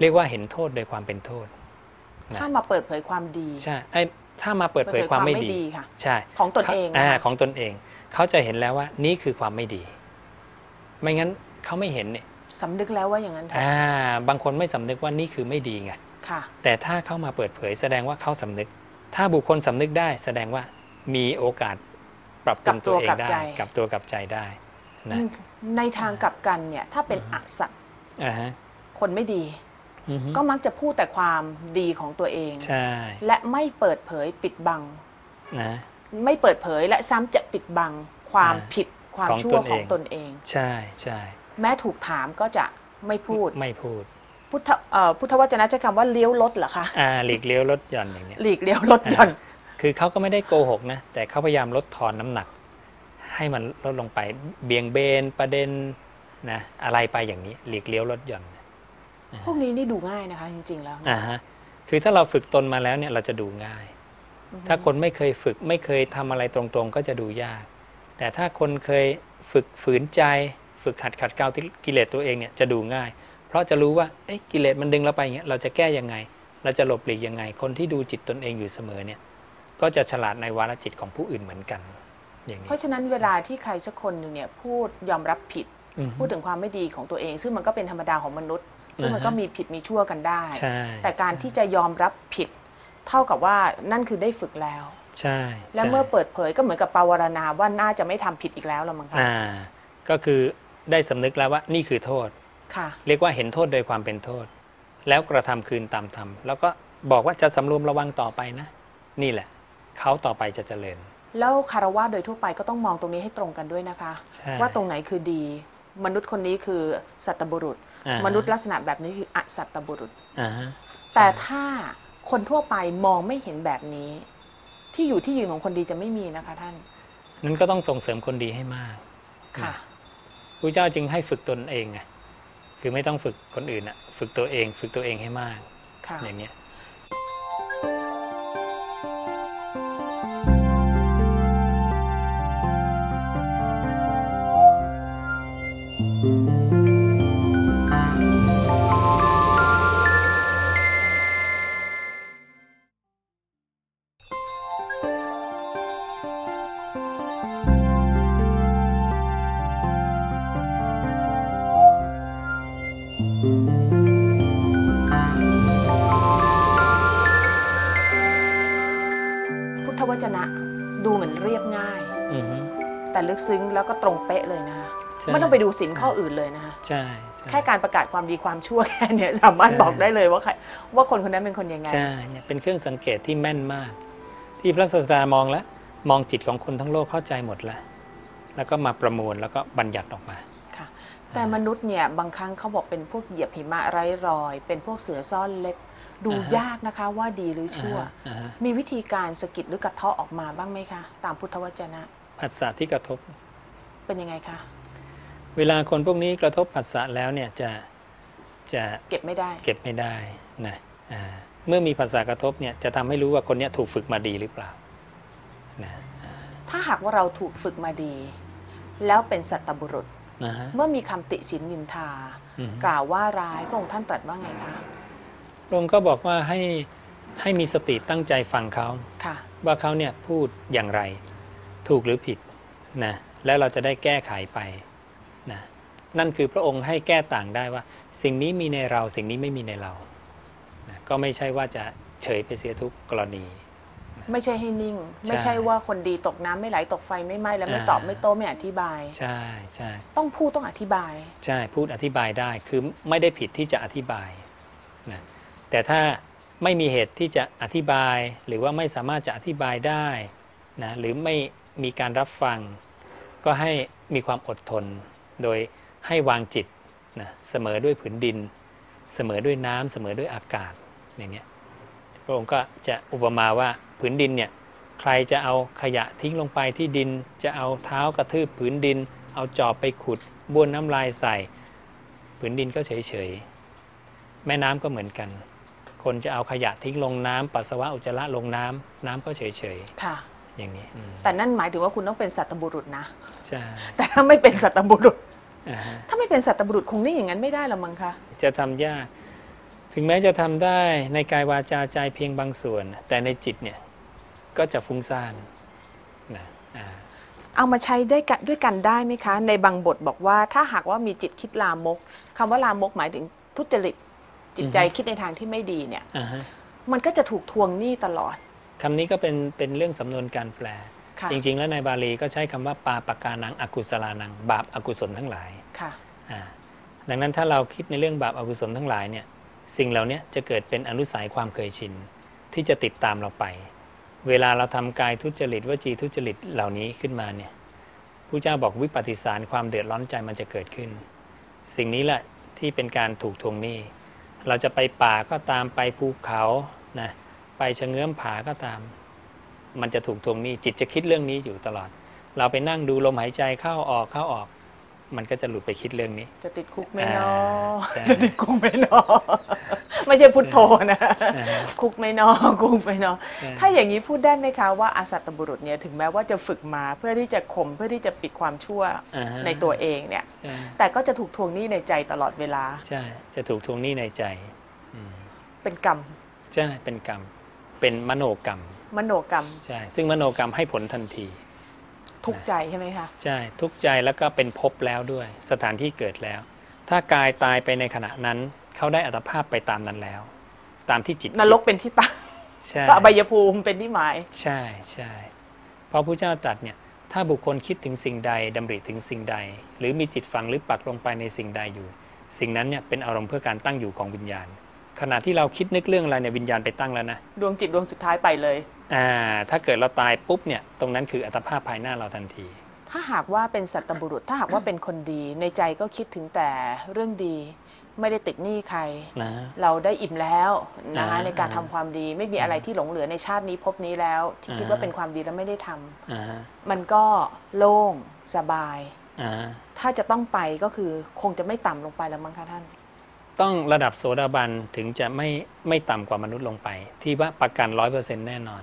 เรียกว่าเห็นโทษโดยความเป็นโทษนะถ้ามาเปิดเผยความดีใช่ไอ้ถ้ามาเปิดเผยความไม่ดีค่ะใช่ของตนเองอ่านะคะของตนเอง เขาจะเห็นแล้วว่านี่คือความไม่ดี ไม่งั้นเขาไม่เห็นเนี่ย สำนึกแล้วว่าอย่างนั้นเถอะอ่า บางคนไม่สำนึกว่านี่คือไม่ดีไง ค่ะ แต่ถ้าเข้ามาเปิดเผยแสดงว่าเขาสำนึก ถ้าบุคคลสำนึกได้แสดงว่ามีโอกาสปรับปรุงตัวเองได้ กลับตัวกลับใจกลับตัวกลับใจได้นะในทางกลับกันเนี่ย ถ้าเป็นอสัตย์อ่าฮะคนไม่ดีอือฮึก็มักจะพูดแต่ความดีของตัวเองใช่และไม่เปิดเผยปิดบังนะไม่เปิดเผยและซ้ำจะปิดบังความอ่าผิดความของชั่วตนของเองตนเอง ใช่ใช่ แม้ถูกถามก็จะไม่พูด ไม่พูด พุทธเอ่อพุทธวจนะใช้คำว่าเลี้ยวรถเหรอคะอ่าหลีกเลี้ยวลดหย่อนอย่างเนี้ยหลีกเลี้ยวรถหย่อน คือเขาก็ไม่ได้โกหกนะแต่เขาพยายามลดทอนน้ำหนัก ให้มันลดลงไปเบี่ยงเบนประเด็นนะอะไรไปอย่างนี้หลีกเลี้ยวลดหย่อนพวกนี้นี่ดูง่ายนะคะ จริง ๆ แล้วอ่าฮะคือถ้าเราฝึกตนมาแล้วเนี่ยเราจะดูง่าย ถ้าคนไม่เคยฝึกไม่เคยทำอะไรตรงๆ ก็จะดูยาก แต่ถ้าคนเคยฝึกฝืนใจ ฝึกขัดขัดเกลาที่กิเลสตัวเองเนี่ยจะดูง่าย เพราะจะรู้ว่าเอ๊ะกิเลสมันดึงเราไปอย่างเงี้ยเราจะแก้ยังไง เราจะหลบหลีกยังไง คนที่ดูจิตตนเองอยู่เสมอเนี่ยก็จะฉลาดในวาระจิตของผู้อื่นเหมือนกัน อย่างนี้ เพราะฉะนั้นเวลาที่ใครสักคนหนึ่งเนี่ยพูดยอมรับผิดอือฮึพูดถึงความไม่ดีของตัวเอง ซึ่งมันก็เป็นธรรมดาของมนุษย์ ซึ่งมันอ่าฮะก็มีผิดมีชั่วกันได้ใช่แต่การที่จะยอมรับผิด เท่ากับว่านั่นคือได้ฝึกแล้วใช่ และใช่เมื่อเปิดเผยก็เหมือนกับปาวารณาว่าน่าจะไม่ทำผิดอีกแล้วละมั้งคะอ่าก็คือ ได้สำนึกแล้วว่านี่คือโทษ ค่ะ เรียกว่าเห็นโทษโดยความเป็นโทษ แล้วกระทำคืนตามธรรมแล้วก็บอกว่าจะสำรวมระวังต่อไปนะ นี่แหละ เขาต่อไปจะเจริญ แล้วคารวะโดยทั่วไปก็ต้องมองตรงนี้ให้ตรงกันด้วยนะคะ ใช่ว่าตรงไหนคือดี มนุษย์คนนี้คือสัตบุรุษ อ่าฮะ มนุษย์ลักษณะแบบนี้คืออสัตบุรุษ อ่าฮะ แต่ถ้าคนทั่วไปมองไม่เห็นแบบนี้ ที่อยู่ที่ยืนของคนดีจะไม่มีนะคะท่าน นั้นก็ต้องส่งเสริมคนดีให้มาก ค่ะ พระเจ้าจึงให้ฝึกตนเองไงคือไม่ต้องฝึกคนอื่นอะฝึกตัวเอง ฝึกตัวเองให้มากค่ะอย่างเงี้ย ไม่ต้องไปดูสินข้ออื่นเลยนะคะใช่ใช่แค่การประกาศความดีความชั่วแค่เนี้ยสามารถใช่บอกได้เลยว่าใครว่าคนคนนั้นเป็นคนยังไงใช่เนี่ยเป็นเครื่องสังเกตที่แม่นมาก ที่พระศาสดามองแล้วมองจิตของคนทั้งโลกเข้าใจหมดแล้วแล้วก็มาประมวลแล้วก็บัญญัติออกมาค่ะแต่มนุษย์เนี่ยบางครั้งเขาบอกเป็นพวกเหยียบหิมะไร้รอย เป็นพวกเสือซ่อนเล็บดูอ่าฮะยากนะคะว่าดีหรือชั่วอ่าฮะมีวิธีการสะกิดหรือกระเทาะออกมาบ้างไหมคะ ตามพุทธวจนะผัสสะที่กระทบ เป็นยังไงคะ เวลาคนพวกนี้กระทบผัสสะแล้วเนี่ยจะจะเก็บไม่ได้ เก็บไม่ได้นะอ่าเมื่อมีผัสสะกระทบเนี่ยจะทำให้รู้ว่าคนเนี้ยถูกฝึกมาดีหรือเปล่านะถ้าหากว่าเราถูกฝึกมาดี แล้วเป็นสัตบุรุษนะฮะเมื่อมีคำติฉินนินทาอืมกล่าวว่าร้ายพระองค์ท่านตรัสว่าไงคะพระองค์ก็บอกว่าให้ให้มีสติตั้งใจฟังเขาค่ะ ว่าเขาเนี่ยพูดอย่างไร ถูกหรือผิดนะแล้วเราจะได้แก้ไขไป นะนั่นคือพระองค์ให้แก้ต่างได้ว่า สิ่งนี้มีในเราสิ่งนี้ไม่มีในเรานะก็ไม่ใช่ว่าจะเฉยไปเสียทุกกรณี ไม่ใช่ให้นิ่งใช่ไม่ใช่ว่าคนดีตกน้ำไม่ไหลตกไฟไม่ไหม้แล้วไม่อ่าตอบไม่โต้ไม่อธิบาย ใช่ใช่ต้องพูดต้องอธิบาย ใช่พูดอธิบายได้คือไม่ได้ผิดที่จะอธิบายนะแต่ถ้าไม่มีเหตุที่จะอธิบาย หรือว่าไม่สามารถจะอธิบายได้นะหรือไม่มีการรับฟัง ก็ให้มีความอดทน โดยให้วางจิตนะเสมอด้วยผืนดิน เสมอด้วยน้ำเสมอด้วยอากาศอย่างเนี้ยพระองค์ก็จะอุปมาว่าผืนดินเนี่ยใครจะเอาขยะทิ้งลงไปที่ดิน จะเอาเท้ากระทืบผืนดิน เอาจอบไปขุดบ้วนน้ำลายใส่ ผืนดินก็เฉยเฉยๆแม่น้ำก็เหมือนกัน คนจะเอาขยะทิ้งลงน้ำปัสสาวะอุจจาระลงน้ำน้ำก็เฉยเฉยค่ะๆอย่างนี้อืมแต่นั่นหมายถึงว่าคุณต้องเป็นสัตบุรุษนะใช่ แต่ถ้าไม่เป็นสัตบุรุษอ่าฮะถ้าไม่เป็นสัตบุรุษคงนี่อย่างนั้นไม่ได้ละมั้งคะ จะทำยาก ถึงแม้จะทำได้ในกายวาจาใจเพียงบางส่วน แต่ในจิตเนี่ยก็จะฟุ้งซ่านนะอ่าเอามาใช้ได้กันด้วยกันได้ไหมคะ ในบางบทบอกว่าถ้าหากว่ามีจิตคิดลามกคำว่าลามกหมายถึงทุจริตจิตใจคิดในทางที่ไม่ดีเนี่ยอ่าฮะมันก็จะถูกทวงหนี้ตลอดคำนี้ก็เป็นเป็นเรื่องสำนวนการแปลค่ะ จริง ๆ แล้วในบาลีก็ใช้คำว่าปาปากานังอกุศลานัง บาปอากุศลทั้งหลายค่ะอ่าดังนั้นถ้าเราคิดในเรื่องบาปอากุศลทั้งหลายเนี่ยสิ่งเหล่านี้จะเกิดเป็นอนุสัยความเคยชิน ที่จะติดตามเราไป เวลาเราทำกายทุจริตวจีทุจริตเหล่านี้ขึ้นมาเนี่ยผู้เจ้าบอกวิปฏิสารความเดือดร้อนใจมันจะเกิดขึ้น สิ่งนี้แหละที่เป็นการถูกทวงหนี้ เราจะไปป่าก็ตามไปภูเขานะไปชะเงื้อมผาก็ตาม มันจะถูกทวงหนี้จิตจะคิดเรื่องนี้อยู่ตลอด เราไปนั่งดูลมหายใจเข้าออกเข้าออก มันก็จะหลุดไปคิดเรื่องนี้ จะติดคุกไหมเนออ่าใช่จะติดคุกไหมเนอไม่ใช่พุทโธนะอ่าฮะคุกไหมเนอคุกไหมเนอใช่ถ้าอย่างนี้พูดได้ไหมคะว่าอาสัตบุรุษเนี่ยถึงแม้ว่าจะฝึกมาเพื่อที่จะข่มเพื่อที่จะปิดความชั่วอ่าฮะในตัวเองเนี่ยใช่แต่ก็จะถูกทวงหนี้ในใจตลอดเวลาใช่จะถูกทวงหนี้ในใจอืมเป็นกรรมใช่เป็นกรรมเป็นมโนกรรม มโนกรรมใช่ซึ่งมโนกรรมให้ผลทันที ทุกข์ใจใช่ไหมคะใช่ทุกข์ใจแล้วก็เป็นภพแล้วด้วย สถานที่เกิดแล้ว ถ้ากายตายไปในขณะนั้นเขาได้อัตภาพไปตามนั้นแล้ว ตามที่จิตนรกเป็นที่ตั้งใช่พระอบายภูมิเป็นที่หมาย ใช่ใช่เพราะพระเจ้าตรัสเนี่ยถ้าบุคคลคิดถึงสิ่งใดดำริถึงสิ่งใด หรือมีจิตฝังหรือปักลงไปในสิ่งใดอยู่ สิ่งนั้นเนี่ยเป็นอารมณ์เพื่อการตั้งอยู่ของวิญญาณ ขณะที่เราคิดนึกเรื่องอะไรเนี่ยวิญญาณไปตั้งแล้วนะดวงจิตดวงสุดท้ายไปเลย อ่า ถ้าเกิดเราตายปุ๊บเนี่ยตรงนั้นคืออัตภาพภายหน้าเราทันที ถ้าหากว่าเป็นสัตบุรุษ ถ้าหากว่าเป็นคนดีในใจก็คิดถึงแต่เรื่องดี ไม่ได้ติดหนี้ใคร นะเราได้อิ่มแล้วนะคะอ่าในการทำความดีไม่มีอะไรที่หลงเหลือในชาตินี้พบนี้แล้ว ที่คิดว่าอ่าเป็นความดีแล้วไม่ได้ทำอ่ามันก็โล่งสบาย อ่าถ้าจะต้องไปก็คือคงจะไม่ต่ำลงไปแล้วมั้งคะท่าน ต้องระดับโสดาบันถึงจะไม่ไม่ต่ำกว่ามนุษย์ลงไป ที่ว่าประกันร้อยเปอร์เซ็นต์แน่นอน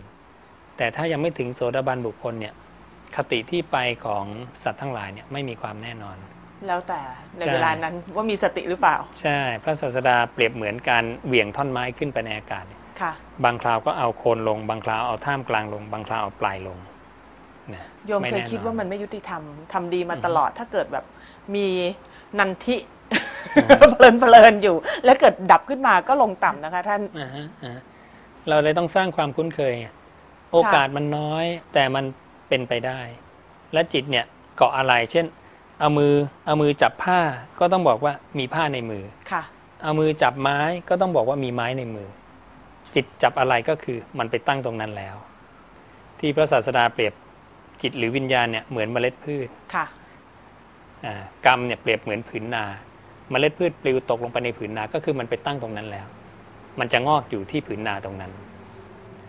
แต่ถ้ายังไม่ถึงโสดาบันบุคคลเนี่ยคติที่ไปของสัตว์ทั้งหลายเนี่ยไม่มีความแน่นอน แล้วแต่ในใช่เวลานั้นว่ามีสติหรือเปล่า ใช่ พระศาสดาเปรียบเหมือนการเหวี่ยงท่อนไม้ขึ้นไปในอากาศเนี่ยค่ะ บางคราวก็เอาโคนลง บางคราวเอาท่ามกลางลง บางคราวเอาปลายลงนะโยมไเคยแน่นอนคิดว่ามันไม่ยุติธรรมทำดีมาตลอดถ้าเกิดแบบมีนันทิ เพลินเพลินอยู่ แล้วเกิดดับขึ้นมาก็ลงต่ำนะคะ ท่านอ่าฮะอ่าฮะเราเลยต้องสร้างความคุ้นเคยไงโอกาสมันน้อย แต่มันเป็นไปได้ และจิตเนี่ยเกาะอะไร เช่น เอามือเอามือจับผ้าก็ต้องบอกว่ามีผ้าในมือค่ะ เอามือจับไม้ก็ต้องบอกว่ามีไม้ในมือ จิตจับอะไรก็คือมันไปตั้งตรงนั้นแล้ว ที่พระศาสดาเปรียบจิตหรือวิญญาณเนี่ยเหมือนเมล็ดพืชค่ะอ่ากรรมเนี่ยเปรียบเหมือนผืนนา เมล็ดพืชปลิวตกลงไปในผืนนา ก็คือมันไปตั้งตรงนั้นแล้ว มันจะงอกอยู่ที่ผืนนาตรงนั้น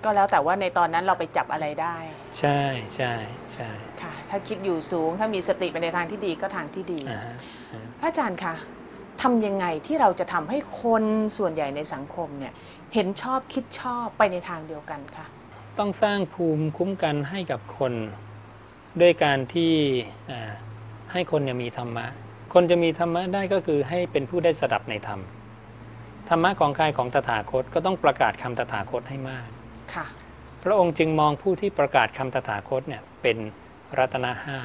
ก็แล้วแต่ว่าในตอนนั้นเราไปจับอะไรได้ ใช่ใช่ใช่ค่ะ ถ้าคิดอยู่สูงถ้ามีสติไปในทางที่ดีก็ทางที่ดีอ่าฮะพระอาจารย์คะทำยังไงที่เราจะทำให้คนส่วนใหญ่ในสังคมเนี่ย เห็นชอบคิดชอบไปในทางเดียวกันคะต้องสร้างภูมิคุ้มกันให้กับคน ด้วยการที่อ่าให้คนเนี่ยมีธรรมะ คนจะมีธรรมะได้ก็คือให้เป็นผู้ได้สดับในธรรม ธรรมะของกายของตถาคตก็ต้องประกาศคำตถาคตให้มากค่ะ พระองค์จึงมองผู้ที่ประกาศคำตถาคตเนี่ยเป็นรัตนห้า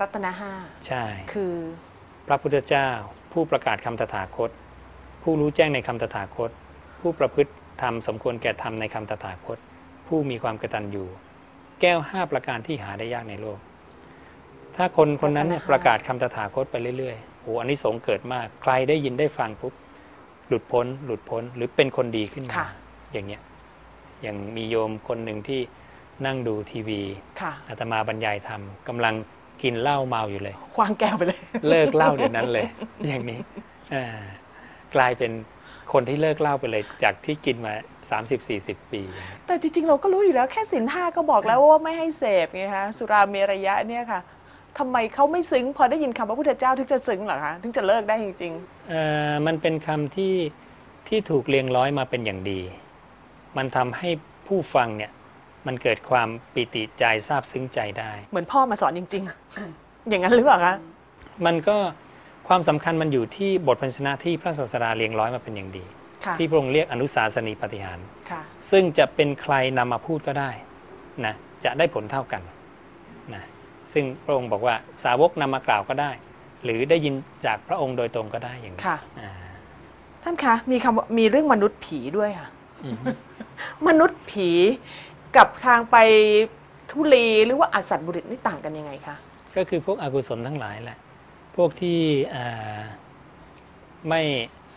รัตนห้าใช่ คือ พระพุทธเจ้า ผู้ประกาศคำตถาคต ผู้รู้แจ้งในคำตถาคต ผู้ประพฤติธรรมสมควรแก่ธรรมในคำตถาคต ผู้มีความกตัญญูแก้วห้าประการที่หาได้ยากในโลก ถ้าคนคนนั้นเนี่ยประกาศคำตถาคตไปเรื่อยๆโอ้อันนี้สงส์เกิดมาก ใครได้ยินได้ฟังปุ๊บหลุดพ้น หลุดพ้นหรือเป็นคนดีขึ้นมาค่ะอย่างเนี้ยอย่างมีโยมคนหนึ่งที่นั่งดูทีวีค่ะอาตมาบรรยายธรรมกำลังกินเหล้าเมาอยู่เลยควางแก้วไปเลย เลิกเหล้าเดี๋ยวนั้นเลย อย่างนี้อ่ากลายเป็นคนที่เลิกเหล้าไปเลย จากที่กินมา 30-40 ปี แต่จริงๆ เราก็รู้อยู่แล้วแค่สินห้าก็บอกแล้วว่าไม่ให้เสพไงคะสุราเมรยะเนี่ยค่ะ ทำไมเขาไม่ซึ้งพอได้ยินคำพระพุทธเจ้าถึงจะซึ้งเหรอคะถึงจะเลิกได้จริงเอ่อมันเป็นคำที่ที่ถูกเรียงร้อยมาเป็นอย่างดี มันทำให้ผู้ฟังเนี่ยมันเกิดความปิติใจซาบซึ้งใจได้ๆเหมือนพ่อมาสอนจริง ๆ อย่างนั้นหรือเปล่าคะมันก็ความสำคัญมันอยู่ที่บทพันชนะที่พระศาสดาเรียงร้อยมาเป็นอย่างดี ค่ะที่พระองค์เรียกอนุสาสนีปฏิหารค่ะซึ่งจะเป็นใครนำมาพูดก็ได้นะจะได้ผลเท่ากันนะ ซึ่งพระองค์บอกว่าสาวกนำมากล่าวก็ได้ หรือได้ยินจากพระองค์โดยตรงก็ได้อย่างนี้ค่ะอ่าท่านคะมีคำว่ามีเรื่องมนุษย์ผีด้วยค่ะอืมมนุษย์ผีกับทางไปทุลีหรือว่าอสัตบุริษนี่ต่างกันยังไงคะก็คือพวกอกุศลทั้งหลายแหละ พวกที่อ่าไม่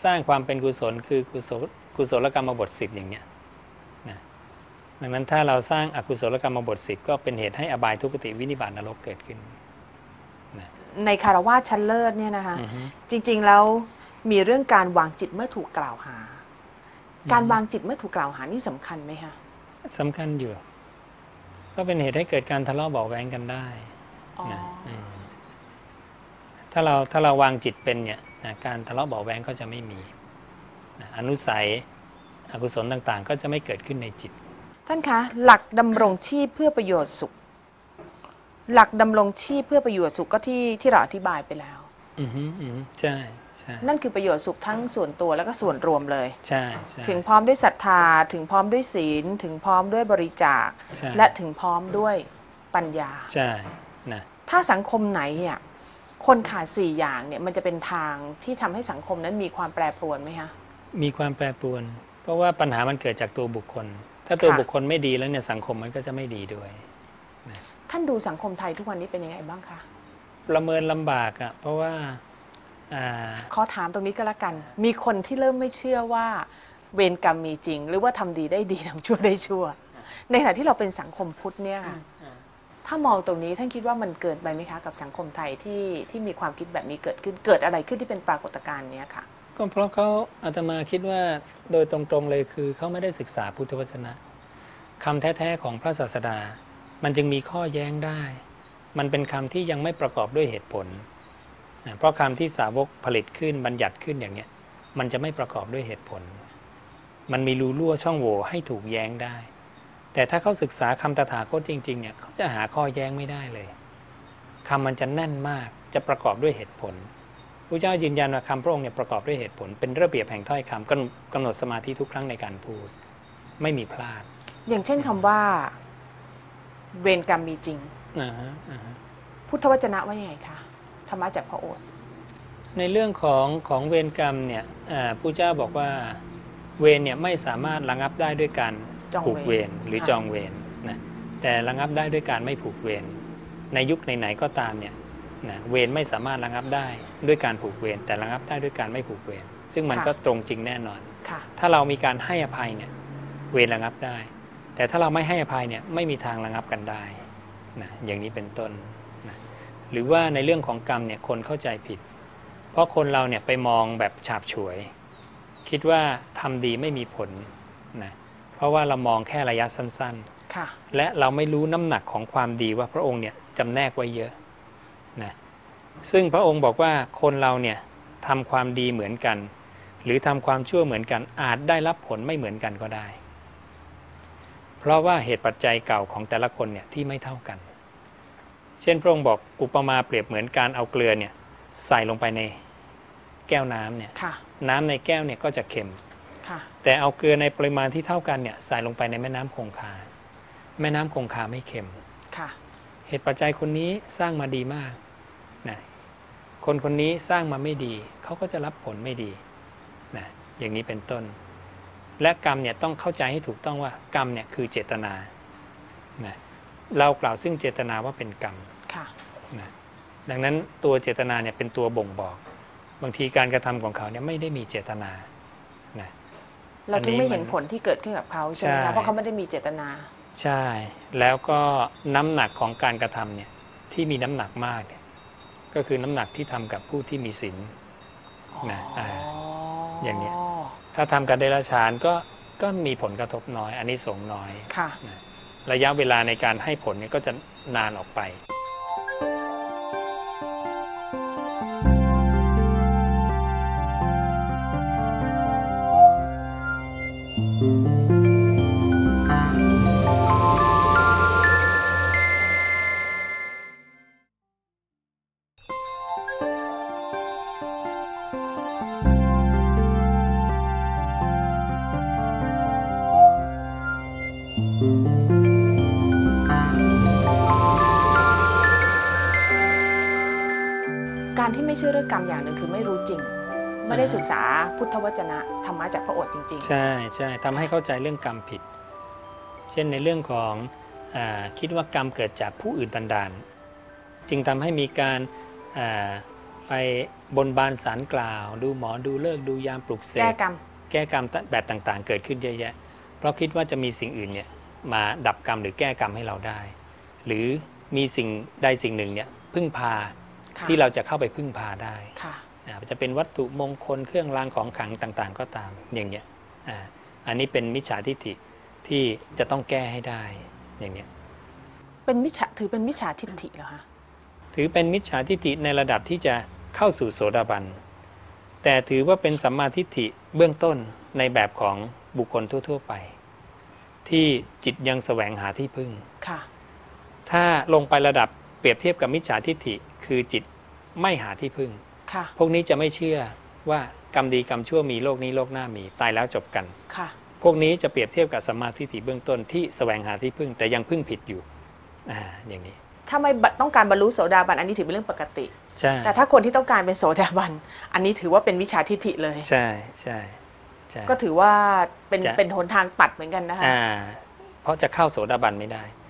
สร้างความเป็นกุศลคือกุศลกุศลกรรมบทสิบอย่างเนี้ยนะ ดังนั้นถ้าเราสร้างอกุศลกรรมบทสิบก็เป็นเหตุให้อบายทุกขติวินิบาตนรกเกิดขึ้น ในคารวาสชั้นเลิศเนี่ยนะคะอือฮึจริงๆแล้วมีเรื่องการวางจิตเมื่อถูกกล่าวหา การวางจิตเมื่อถูกกล่าวหานี่สำคัญไหมคะสำคัญอยู่ ก็เป็นเหตุให้เกิดการทะเลาะเบาะแว้งกันได้อ๋อนะอืมถ้าเราถ้าเราวางจิตเป็นเนี่ยนะการทะเลาะเบาะแว้งก็จะไม่มีนะอนุสัยอกุศลต่างๆ ก็จะไม่เกิดขึ้นในจิต ท่านคะหลักดำรงชีพเพื่อประโยชน์สุข หลักดำรงชีพเพื่อประโยชน์สุขก็ที่ที่เราอธิบายไปแล้ว อือฮึอือฮึใช่ใช่นั่นคือประโยชน์สุขทั้งส่วนตัวแล้วก็ส่วนรวมเลย ใช่ใช่ ถึงพร้อมด้วยศรัทธา ถึงพร้อมด้วยศีล ถึงพร้อมด้วยบริจาค ใช่ และถึงพร้อมด้วยปัญญา ใช่นะถ้าสังคมไหนเนี่ยคนขาดสี่อย่างเนี่ยมันจะเป็นทางที่ทำให้สังคมนั้นมีความแปรปรวนไหมคะมีความแปรปรวน เพราะว่าปัญหามันเกิดจากตัวบุคคล ถ้าตัวค่ะบุคคลไม่ดีแล้วเนี่ยสังคมมันก็จะไม่ดีด้วย ท่านดูสังคมไทยทุกวันนี้เป็นยังไงบ้างคะ ประเมินลำบากอะ่ะเพราะว่าอ่าขอถามตรงนี้ก็แล้วกัน มีคนที่เริ่มไม่เชื่อว่าเวรกรรมมีจริง หรือว่าทำดีได้ดีทำชั่วได้ชั่ว ในขณะที่เราเป็นสังคมพุทธเนี่ยค่ะถ้ามองตรงนี้ท่านคิดว่ามันเกินไปไหมคะกับสังคมไทยที่ที่มีความคิดแบบนี้เกิดขึ้นเกิดอะไรขึ้นที่เป็นปรากฏการณ์เนี้ยค่ะ ก็เพราะเขาอาตมาคิดว่าโดยตรงๆเลยคือเขาไม่ได้ศึกษาพุทธวจนะคำแท้ๆของพระศาสดา มันจึงมีข้อแย้งได้ มันเป็นคำที่ยังไม่ประกอบด้วยเหตุผลนะเพราะคำที่สาวกผลิตขึ้นบัญญัติขึ้นอย่างเนี้ย มันจะไม่ประกอบด้วยเหตุผล มันมีรูรั่วช่องโหว่ให้ถูกแย้งได้ แต่ถ้าเขาศึกษาคำตถาคตจริง ๆ เนี่ยเขาจะหาข้อแย้งไม่ได้เลยคำมันจะแน่นมากจะประกอบด้วยเหตุผล ระเจ้ายืนยันว่าคำพระองค์เนี่ยประกอบด้วยเหตุผล เป็นระเบียบแห่งถ้อยคำกำกำหนดสมาธิทุกครั้งในการพูด ไม่มีพลาดอย่างเช่นคำว่า เวรกรรมมีจริง อ่าฮะอ่าฮะพุทธวจนะว่ายังไงคะธรรมะจากพระโอษฐ์ในเรื่องของของเวรกรรมเนี่ยอ่าผู้เจ้าบอกว่าเวรเนี่ยไม่สามารถระงับได้ด้วยการจองผูกเวเวรรหรือค่ะจองเวรนะแต่ระงับได้ด้วยการไม่ผูกเวรในยุคไหนๆก็ตามเนี่ย นะเวรไม่สามารถระงับได้ด้วยการผูกเวรแต่ระงับได้ด้วยการไม่ผูกเวรซึ่งมันก็ตรงจริงแน่นอนค่ะถ้าเรามีการให้อภัยเนี่ยเวรระงับได้ แต่ถ้าเราไม่ให้อภัยเนี่ยไม่มีทางระงับกันได้นะอย่างนี้เป็นต้นนะหรือว่าในเรื่องของกรรมเนี่ยคนเข้าใจผิด เพราะคนเราเนี่ยไปมองแบบฉาบฉวย คิดว่าทำดีไม่มีผลนะเพราะว่าเรามองแค่ระยะสั้นค่ะๆและเราไม่รู้น้ำหนักของความดีว่าพระองค์เนี่ยจำแนกไว้เยอะ นะซึ่งพระองค์บอกว่าคนเราเนี่ยทำความดีเหมือนกัน หรือทำความชั่วเหมือนกันอาจได้รับผลไม่เหมือนกันก็ได้ เพราะว่าเหตุปัจจัยเก่าของแต่ละคนเนี่ยที่ไม่เท่ากัน เช่นพระองค์บอกอุปมาเปรียบเหมือนการเอาเกลือเนี่ยใส่ลงไปในแก้วน้ำเนี่ยค่ะน้ำในแก้วเนี่ยก็จะเค็มค่ะแต่เอาเกลือในปริมาณที่เท่ากันเนี่ยใส่ลงไปในแม่น้ำคงคา แม่น้ำคงคาไม่เค็มค่ะเหตุปัจจัยคนนี้สร้างมาดีมากนะ คนคนนี้สร้างมาไม่ดี เขาก็จะรับผลไม่ดีนะอย่างนี้เป็นต้น และกรรมเนี่ยต้องเข้าใจให้ถูกต้องว่ากรรมเนี่ยคือเจตนานะเรากล่าวซึ่งเจตนาว่าเป็นกรรมค่ะนะดังนั้นตัวเจตนาเนี่ยเป็นตัวบ่งบอก บางทีการกระทำของเขาเนี่ยไม่ได้มีเจตนานะเราถึงอันนี้ไม่เห็นมันผลที่เกิดขึ้นกับเขาใช่ไหมใช่คะเพราะเขาไม่ได้มีเจตนา ใช่ แล้วก็น้ำหนักของการกระทำเนี่ยที่มีน้ำหนักมากเนี่ย ก็คือน้ำหนักที่ทำกับผู้ที่มีศีลนะอ่าอย่างเนี้ยถ้าทำกันเดรัจฉานก็ก็มีผลกระทบน้อยอันนี้สงส์น้อยค่ะนะระยะเวลาในการให้ผลเนี่ยก็จะนานออกไป ไม่ได้อ่าศึกษาพุทธวจนะธรรมะจากพระโอษฐ์จริงใช่ใช่ทำให้เข้าใจเรื่องกรรมผิด เช่นในเรื่องของอาคิดว่ากรรมเกิดจากผู้อื่นบันดาล จึงทำให้มีการอ่าไปบนบานสารกล่าว ดูหมอดูเลิกษ์ดูยามปลุกเสๆแก้กกรรมแก้กรรมแบบต่างๆ เกิดขึ้นเยอะแยะ เพราะคิดว่าจะมีสิ่งอื่นเนี่ยมาดับกรรมหรือแก้กรรมให้เราได้ หรือมีสิ่งใดสิ่งหนึ่งเนี่ยพึ่งพาค่ะที่เราจะเข้าไปพึ่งพาได้ค่ะอ่า จะเป็นวัตถุมงคลเครื่องรางของขลังต่างๆ ก็ตามอย่างเนี้ยอ่าอันนี้เป็นมิจฉาทิฏฐิที่จะต้องแก้ให้ได้อย่างเนี้ยเป็นมิจฉาถือเป็นมิจฉาทิฏฐิเหรอคะถือเป็นมิจฉาทิฏฐิในระดับที่จะเข้าสู่โสดาบันแต่ถือว่าเป็นสัมมาทิฏฐิเบื้องต้นในแบบของบุคคลทั่ว ๆ ไป ที่จิตยังแสวงหาที่พึ่งค่ะ ถ้าลงไประดับเปรียบเทียบกับมิจฉาทิฏฐิคือจิตไม่หาที่พึ่งค่ะ พวกนี้จะไม่เชื่อว่ากรรมดีกรรมชั่วมีโลกนี้โลกหน้ามีตายแล้วจบกันค่ะ พวกนี้จะเปรียบเทียบกับสมมาทิฏฐิเบื้องต้นที่แสวงหาที่พึ่งแต่ยังพึ่งผิดอยู่อ่าอย่างนี้ถ้าไม่บต้องการบรรลุโสดาบันอันนี้ถือเป็นเรื่องปกติใช่แต่ถ้าคนที่ต้องการเป็นโสดาบัน อันนี้ถือว่าเป็นมิจฉาทิฏฐิเลยใช่ใช่ใช่ก็ถือว่าเป็นจะเป็นหนทางตัดเหมือนกันนะคะอ่าเพราะจะเข้าโสดาบันไม่ได้ค่ะ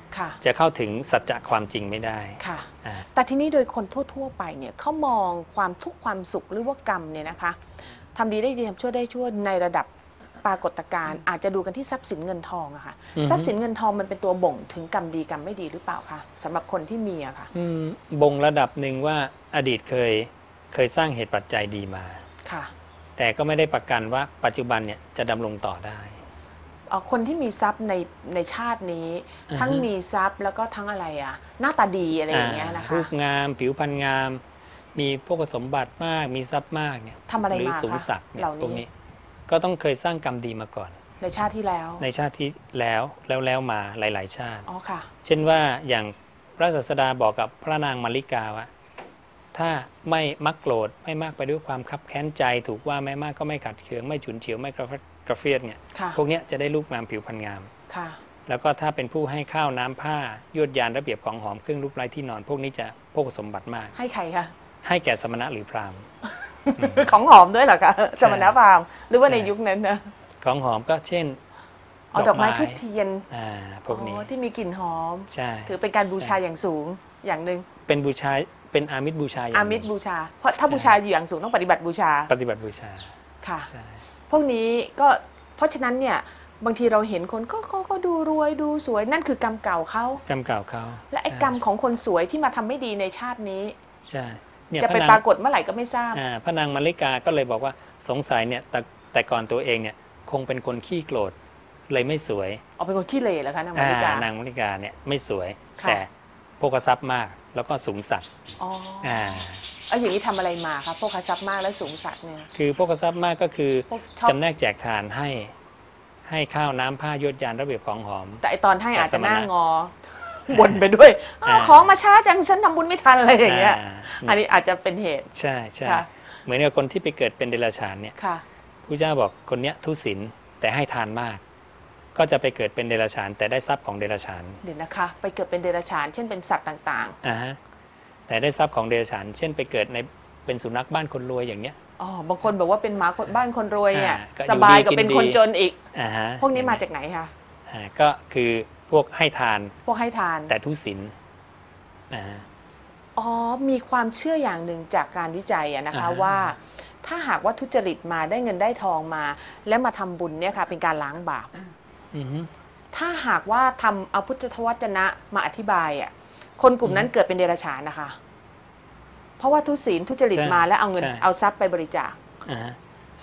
จะเข้าถึงสัจจะความจริงไม่ได้ค่ะอ่าแต่ที่นี้โดยคนทั่ว ๆ ไปเนี่ยเขามองความทุกข์ความสุขหรือว่ากรรมเนี่ยนะคะทำดีได้ดีทำชั่วได้ชั่วในระดับปรากฏการณ์อาจจะดูกันที่ทรัพย์สินเงินทองอะค่ะทรัพย์สินเงินทองมันเป็นตัวบ่งถึงกรรมดีกรรมไม่ดีหรือเปล่าคะสำหรับคนที่มีอะค่ะอืมบ่งระดับหนึ่งว่าอดีตเคยเคยสร้างเหตุปัจจัยดีมาค่ะ แต่ก็ไม่ได้ประกันว่าปัจจุบันเนี่ยจะดำรงต่อได้เอ่อ คนที่มีทรัพย์ในในชาตินี้อือฮึทั้งมีทรัพย์แล้วก็ทั้งอะไรอะหน้าตาดีอะไรอย่างเงี้ยนะคะรูปงามผิวพรรณงาม มีพวกสมบัติมากมีทรัพย์มากเนี่ยทำอะไรหรือมาสูงคะศักดิ์เนี่ยเหล่าพวกนี้นี้ ก็ต้องเคยสร้างกรรมดีมาก่อน ในชาติที่แล้ว ในชาติที่แล้วแล้วแล้วมาหลาย ๆ ชาติอ๋อค่ะ เช่นว่าอย่างพระศาสดาบอกกับพระนางมาริกาว่าถ้าไม่มักโกรธไม่มากไปด้วยความคับแค้นใจ ถูกว่าไม่มากก็ไม่ขัดเคืองไม่ฉุนเฉียวไม่กระฟัด กระเฟียดเนี่ยค่ะพวกเนี้ยจะได้รูปงามผิวพรรณงามค่ะแล้วก็ถ้าเป็นผู้ให้ข้าวน้ำผ้ายวดยานระเบียบของหอมเครื่องรูปไร้ที่นอน พวกนี้จะพวกสมบัติมาก ให้ใครคะให้แก่สมณะหรือพราหมณ์ของหอมด้วยเหรอคะสมณพราหมณ์หรือว่าในยุคนั้นนะของหอมก็เช่นเอาดอกไม้ทูบเทียนอ่าพวกนี้อ๋อที่มีกลิ่นหอมใช่ถือเป็นการบูชาใช่อย่างสูงอย่างหนึ่งเป็นบูชาเป็นอามิตบูชาอย่างอามิตหนึ่งบูชา เพราะถ้าใช่บูชาอยู่อย่างสูงต้องปฏิบัติบูชา ปฏิบัติบูชาค่ะใช่พ วกนี้ก็เพราะฉะนั้นเนี่ยบางทีเราเห็นคนก็ก็ก็ดูรวยดูสวยนั่นคือกรรมเก่าเขากรรมเก่าเขาและไอ้ใช่กรรมของคนสวยที่มาทำไม่ดีในชาตินี้ใช่เนี่ยจะพไประนาปรางกฏเมื่อไหร่ก็ไม่ทราบอ่าพระนางมาริกาก็เลยบอกว่าสงสัยเนี่ยแต่แต่ก่อนตัวเองเนี่ยคงเป็นคนขี้โกรธเลยไม่สวยเอาเป็นคนขี้เหร่แล้วคะนางมาริกาอ่านางมาริกาเนี่ยไม่สวยค่ะแต่โภคทรัพย์มาก แล้วก็สูงสักดิ์อ๋ออ่าเอาอย่างนี้ทำอะไรมาครับพวกคทรัพย์มากและสูงสัตว์เนี่ย คือโภคทรัพย์มากก็คือพวกชอบ จำแนกแจกทานให้ ให้ข้าวน้ำผ้ายศยานระเบียบของหอม แต่ไอตอนให้อาจจะหน้าสมณะงอบ่นไปด้วยอ้าวอ่า ของมาช้าจังฉันทำบุญไม่ทันอะไรอย่างเงี้ยอ่าอันนี้อาจจะเป็นเหตุ ใช่ใช่ค่ะ เหมือนกับคนที่ไปเกิดเป็นเดรัจฉานเนี่ยค่ะ พระเจ้าบอกคนเนี้ยทุศีลแต่ให้ทานมาก ก็จะไปเกิดเป็นเดรัจฉาน แต่ได้ทรัพย์ของเดรัจฉานเดี๋ยวนะคะ ไปเกิดเป็นเดรัจฉาน เช่นเป็นสัตว์ต่างอ่าฮะแต่ได้ทรัพย์ของเดรัจฉาน เช่นไปเกิดในเป็นสุนัขบ้านคนรวยอย่างเนี้ย ๆอ๋อบางคนบอกว่าเป็นหมาคนบ้านคนรวยเนี่ยอ่าก็อยู่สบายดีกว่ากินเป็นดี คนจนอีก อ่าฮะพวกนี้มาจากไหนคะอ่าก็คือพวกให้ทานพวกให้ทาน แต่ทุศีลอ่าฮะ อ๋อ มีความเชื่ออย่างหนึ่งจากการวิจัยอะนะคะอ่า ว่า ถ้าหากว่าทุจริตมาได้เงินได้ทองมา แล้วมาทำบุญเนี่ยค่ะเป็นการล้างบาปอือฮึ ถ้าหากว่าทำเอาพุทธวจนะมาอธิบายอะ คนกลุ่มนั้นเกิดเป็นเดรัจฉานนะคะ เพราะว่าทุศีลทุจริตมาแล้วเอาเงินเอาทรัพย์ไปบริจาคอ่าฮะ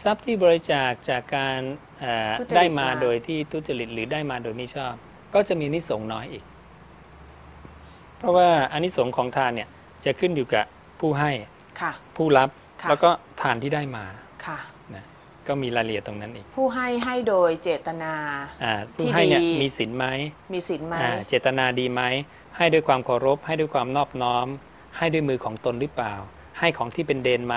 ทรัพย์ที่บริจาคจากการเอ่อทุจริตได้มามาโดยที่ทุจริตหรือได้มาโดยไม่ชอบ ก็จะมีนิสงส์น้อยอีก เพราะว่าอานิสงส์ของทานเนี่ยจะขึ้นอยู่กับผู้ให้ค่ะผู้รับค่ะแล้วก็ทานที่ได้มาค่ะนะ ก็มีรายละเอียดตรงนั้นอีกผู้ให้ให้โดยเจตนา อ่าผู้ที่ให้เนี่ยดี มีศีลไหมมีศีลไหมอ่าเจตนาดีไหมให้ด้วยความเคารพ ให้ด้วยความนอบน้อม ให้ด้วยมือของตนหรือเปล่า ให้ของที่เป็นเดนไหม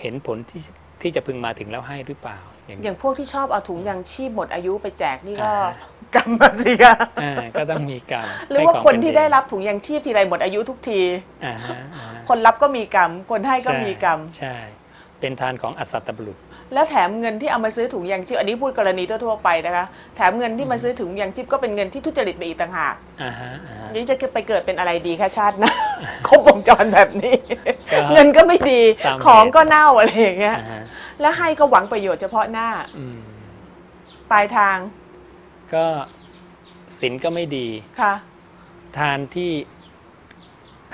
เห็นผลที่ที่จะพึงมาถึงแล้วให้หรือเปล่าอย่างอนี้ ย่างพวกที่ชอบเอาถุงยางชีพหมดอายุไปแจกนี่ก็อ่า กรรมมาสิคะอ่าก็ต้องมีกรรมหรือให้ว่าของคนเป็ที่เได้รับถุงยางชีพทีไรหมดอายุทุกที อ่าฮะอ่าฮะคนรับก็มีกรรม คนให้ก็ใช่มีกรรมใช่ เป็นทานของอสัตตบุรุษ แล้วแถมเงินที่เอามาซื้อถุงยางชีพอันนี้พูดกรณีทั่วๆไปนะคะ แถมเงินที่มาซื้อถุงยางชีพก็เป็นเงินที่ทุจริตไปอีกต่างหากอ่าฮะอ่าฮะ นี่จะไปเกิดเป็นอะไรดีคะชาติหนะครบวงจรแบบนี้ก็เงินก็ไม่ดีตามเหตุ ของก็เน่าอะไรอย่างเงี้ย อ่าฮะแล้วให้ก็หวังประโยชน์เฉพาะหน้าอืมปลายทางก็ศีลก็ไม่ดี ค่ะ ทานที่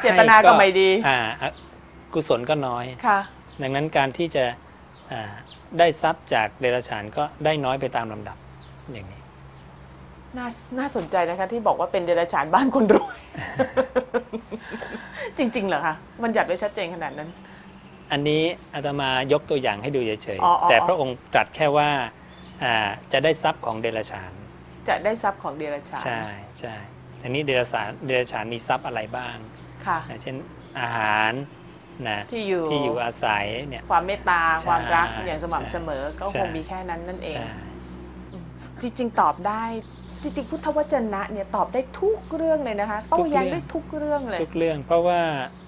เจตนาก็ไม่ดีอ่าอะกุศลก็น้อย ค่ะ ดังนั้นการที่จะอ่า ได้ทรัพย์จากเดรัจฉานก็ได้น้อยไปตามลำดับอย่างนี้ น่าน่าสนใจนะคะ ที่บอกว่าเป็นเดรัจฉานบ้านคนรวย จริง ๆ เหรอคะมันหยัดไว้ชัดเจนขนาดนั้น อันนี้อาตมายกตัวอย่างให้ดูเฉยอ๋ออ๋อ ๆแต่พระองค์ตรัสแค่ว่าอ่าจะได้ทรัพย์ของเดรัจฉาน จะได้ทรัพย์ของเดรัจฉานใช่ใช่ทีนี้เดรัจฉานเดรัจฉานมีทรัพย์อะไรบ้างค่ะ นะเช่นอาหาร นะที่อยู่ ที่อยู่อาศัยเนี่ย ความเมตตาใช่ความรักใช่อย่างสม่ำเสมอ ก็ใช่ คงมีแค่นั้นนั่นเอง ใช่ จริงๆตอบได้จริงๆพุทธวจนะเนี่ยตอบได้ทุกเรื่องเลยนะคะโต้แย้งได้ทุกเรื่องเลย ทุกเรื่องเพราะว่า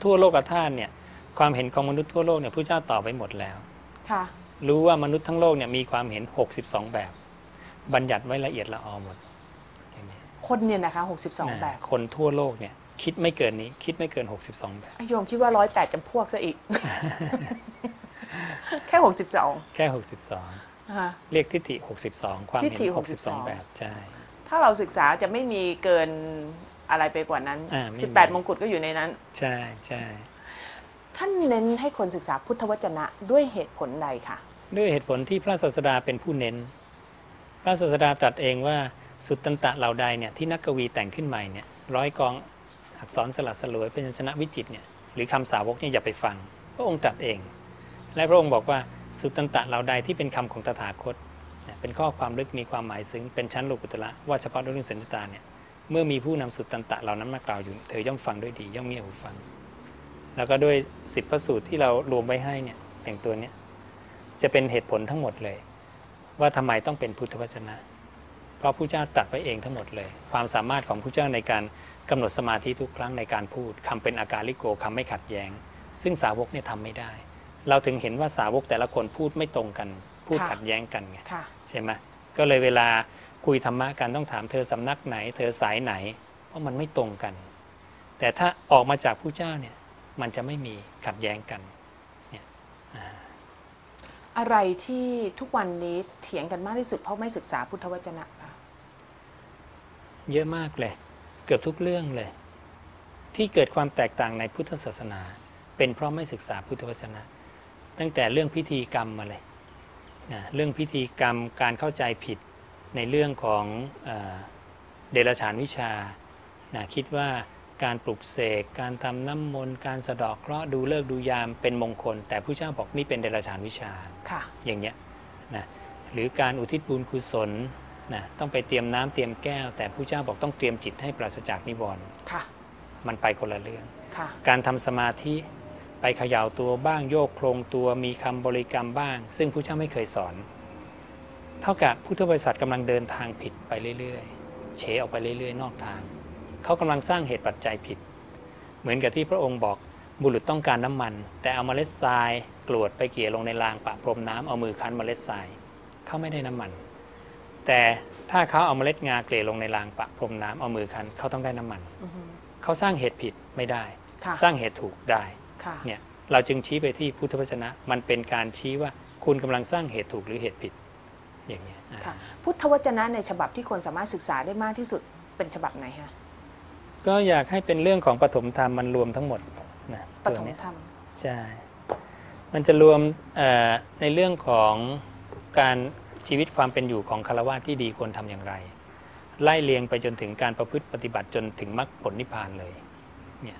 ทั่วโลกธาตุเนี่ยความเห็นของมนุษย์ทั่วโลกเนี่ยพระเจ้าตอบไปหมดแล้ว ค่ะ รู้ว่ามนุษย์ทั้งโลกเนี่ยมีความเห็น 62 แบบ บัญญัติไว้ละเอียดละออหมดอย่างนี้คนเนี่ยนะคะ62นะแบบ คนทั่วโลกเนี่ย คิดไม่เกินนี้ คิดไม่เกิน 62 แบบโยมคิดว่าร้อยแปดจำพวกซะอีก แค่62แค่ 62นะคะเรียกทิฏฐิ 62 ความทิฏเห็นฐิ62 62 แบบใช่ถ้าเราศึกษาจะไม่มีเกินอะไรไปกว่านั้นอ่าไม่มี18 มงกุฎก็อยู่ในนั้น ใช่ใช่ท่านเน้นให้คนศึกษาพุทธวจนะด้วยเหตุผลใดคะด้วยเหตุผลที่พระศาสดาเป็นผู้เน้น พระศาสดาตรัสเองว่าสุตตันตะเหล่าใดเนี่ยที่นักกวีแต่งขึ้นใหม่เนี่ยร้อยกอง อักษรสลัดสลวยเป็นชนะวิจิตเนี่ยหรือคำสาวกเนี่ยอย่าไปฟัง พระองค์ตรัสเอง และพระองค์บอกว่าสุตตันตะเหล่าใดที่เป็นคำของตถาคต เป็นข้อความลึกมีความหมายซึ้งเป็นชั้นโลกุตระว่าเฉพาะด้วยเรื่องสัญญาเนี่ยเมื่อมีผู้นำสุตตันตะเหล่านั้นมากล่าวอยู่เธอย่อมฟังด้วยดีย่อมเงี่ยหูฟัง แล้วก็ด้วยสิบพระสูตรที่เรารวมไว้ให้เนี่ยอย่างตัวเนี้ยจะเป็นเหตุผลทั้งหมดเลย ว่าทำไมต้องเป็นพุทธวจนะ เพราะผู้เจ้าตรัสไว้เองทั้งหมดเลย ความสามารถของผู้เจ้าในการ กำหนดสมาธิทุกครั้งในการพูดคำเป็นอาการลิโกคำไม่ขัดแย้ง ซึ่งสาวกเนี่ยทำไม่ได้ เราถึงเห็นว่าสาวกแต่ละคนพูดไม่ตรงกัน พูดค่ะขัดแย้งกันไงค่ะใช่ไหมก็เลยเวลาคุยธรรมะกันต้องถามเธอสำนักไหน เธอสายไหน เพราะมันไม่ตรงกัน แต่ถ้าออกมาจากผู้เจ้าเนี่ยมันจะไม่มีขัดแย้งกันอะไรที่ทุกวันนี้เถียงกันมากที่สุดเพราะไม่ศึกษาพุทธวจนะคะเยอะมากเลย เกือบทุกเรื่องเลย ที่เกิดความแตกต่างในพุทธศาสนา เป็นเพราะไม่ศึกษาพุทธวจนะ ตั้งแต่เรื่องพิธีกรรมมาเลยนะเรื่องพิธีกรรมการเข้าใจผิดในเรื่องของเออเดรัจฉานวิชานะคิดว่าการปลุกเสกการทำน้ำมนต์การสะเดอกเคราะห์ดูเลิกษ์ดูยามเป็นมงคล แต่ผู้เจ้าบอกนี่เป็นเดรัจฉานวิชาค่ะอย่างเงี้ยนะหรือการอุทิศบุญกุศล นะต้องไปเตรียมน้ำเตรียมแก้ว แต่ผู้เจ้าบอกต้องเตรียมจิตให้ปราศจากนิวรณ์ค่ะมันไปคนละเรื่องค่ะการทำสมาธิไปเขย่าตัวบ้างโยกโครงตัวมีคำบริกรรมบ้าง ซึ่งผู้เจ้าไม่เคยสอน เท่ากับพุทธบริษัทกำลังเดินทางผิดไปเรื่อยๆเฉออกไปเรื่อยๆ นอกทาง เขากำลังสร้างเหตุปัจจัยผิด เหมือนกับที่พระองค์บอกบุรุษต้องการน้ำมัน แต่เอาเมล็ดทรายกรวดไปเกี่ยลงในรางปะพรมน้ำเอามือคั้นเมล็ดทรายเขาไม่ได้น้ำมัน แต่ถ้าเขาเอาเมล็ดงาเกลี่ยลงในรางปะพรมน้ำเอามือคั้นเขาต้องได้น้ำมันอือฮึเขาสร้างเหตุผิดไม่ได้ค่ะสร้างเหตุถูกได้ค่ะเนี่ยเราจึงชี้ไปที่พุทธวจนะ มันเป็นการชี้ว่าคุณกำลังสร้างเหตุถูกหรือเหตุผิดอย่างเนี้ยอ่าค่ะพุทธวจนะในฉบับที่คนสามารถศึกษาได้มากที่สุดเป็นฉบับไหนคะก็อยากให้เป็นเรื่องของปฐมธรรมมันรวมทั้งหมดนะปตัวฐมเนี้ยธรรมใช่มันจะรวมเอ่อในเรื่องของการ ชีวิตความเป็นอยู่ของคารวะที่ดีควรทำอย่างไร ไล่เลียงไปจนถึงการประพฤติปฏิบัติจนถึงมรรคผลนิพพานเลยเนี่ย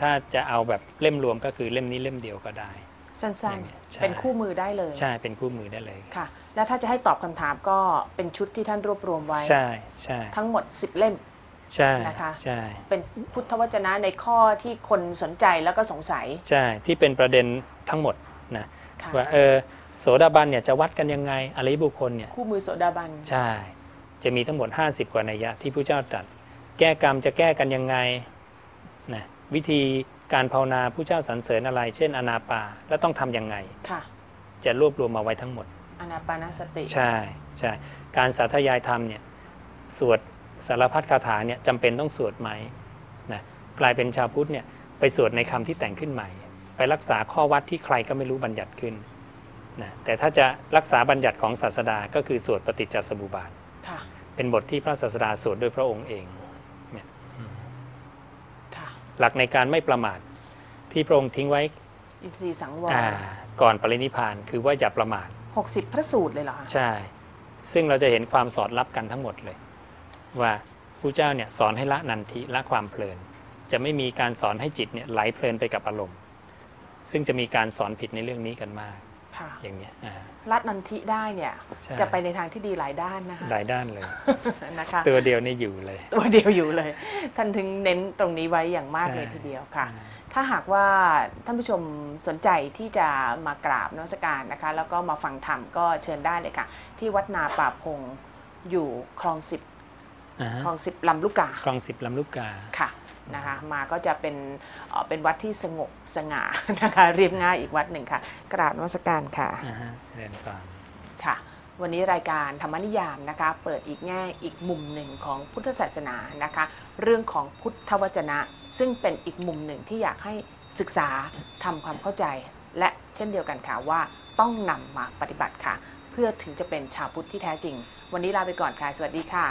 ถ้าจะเอาแบบเล่มรวมก็คือเล่มนี้เล่มเดียวก็ได้สั้นอย่างเงี้ยใช่ๆเป็นคู่มือได้เลย ใช่ เป็นคู่มือได้เลย ค่ะ แล้วถ้าจะให้ตอบคำถามก็เป็นชุดที่ท่านรวบรวมไว้ ใช่ใช่ทั้งหมด 10 เล่ม ใช่ นะคะ ใช่ เป็นพุทธวจนะในข้อที่คนสนใจแล้วก็สงสัย ใช่ ที่เป็นประเด็นทั้งหมดนะค่ะว่าเออ โสดาบันเนี่ยจะวัดกันยังไงอริยบุคคลเนี่ยคู่มือโสดาบันใช่ จะมีทั้งหมด 50 กว่านัยยะที่พระเจ้าตรัสแก้กรรมจะแก้กันยังไงนะวิธีการภาวนาผู้เจ้าสรรเสริญอะไร เช่น อนาปาแล้วต้องทำยังไงค่ะ จะรวบรวมมาไว้ทั้งหมด อนาปานสติ ใช่ใช่การสาธยายธรรมเนี่ยสวดสารพัดคาถาเนี่ยจำเป็นต้องสวดไหมนะกลายเป็นชาวพุทธเนี่ยไปสวดในคำที่แต่งขึ้นใหม่ ไปรักษาข้อวัดที่ใครก็ไม่รู้บัญญัติขึ้น นะแต่ถ้าจะรักษาบัญญัติของศาสดาก็คือสวดปฏิจจสมุปบาท ค่ะ เป็นบทที่พระศาสดาสวดด้วยพระองค์เองค่ะ หลักในการไม่ประมาทที่พระองค์ทิ้งไว้อินทรีย์สังวรอ่าก่อนปรินิพพานคือว่าอย่าประมาท หกสิบพระสูตรเลยเหรอคะใช่ ซึ่งเราจะเห็นความสอดรับกันทั้งหมดเลย ว่าผู้เจ้าเนี่ยสอนให้ละนันทิละความเพลิน จะไม่มีการสอนให้จิตเนี่ยไหลเพลินไปกับอารมณ์ ซึ่งจะมีการสอนผิดในเรื่องนี้กันมากค่ะ อย่างเนี้ยอ่ารัดนันทิได้เนี่ยใช่จะไปในทางที่ดีหลายด้านนะคะหลายด้านเลยนะคะตัวเดียวนี่อยู่เลย ตัวเดียวอยู่เลย ท่านถึงเน้นตรงนี้ไว้อย่างมากใช่เลยทีเดียวค่ะอ่าถ้าหากว่าท่านผู้ชมสนใจที่จะมากราบนมัสการนะคะ แล้วก็มาฟังธรรมก็เชิญได้เลยค่ะ ที่วัดนาป่าพงอยู่คลองสิบอ่าฮะคลองสิบลำลูกกาคลองสิบลำลูกกาค่ะ นะคะมาก็จะเป็นเอ่อเป็นวัดที่สงบสง่านะคะเรียบง่ายอีกวัดหนึ่งค่ะ กราบนมัสการค่ะอ่าฮะเรียนฟังค่ะวันนี้รายการธรรมนิยามนะคะ เปิดอีกแง่อีกมุมหนึ่งของพุทธศาสนานะคะ เรื่องของพุทธวจนะ ซึ่งเป็นอีกมุมหนึ่งที่อยากให้ศึกษาทำความเข้าใจ และเช่นเดียวกันค่ะว่าต้องนำมาปฏิบัติค่ะ เพื่อถึงจะเป็นชาวพุทธที่แท้จริง วันนี้ลาไปก่อนค่ะ สวัสดีค่ะ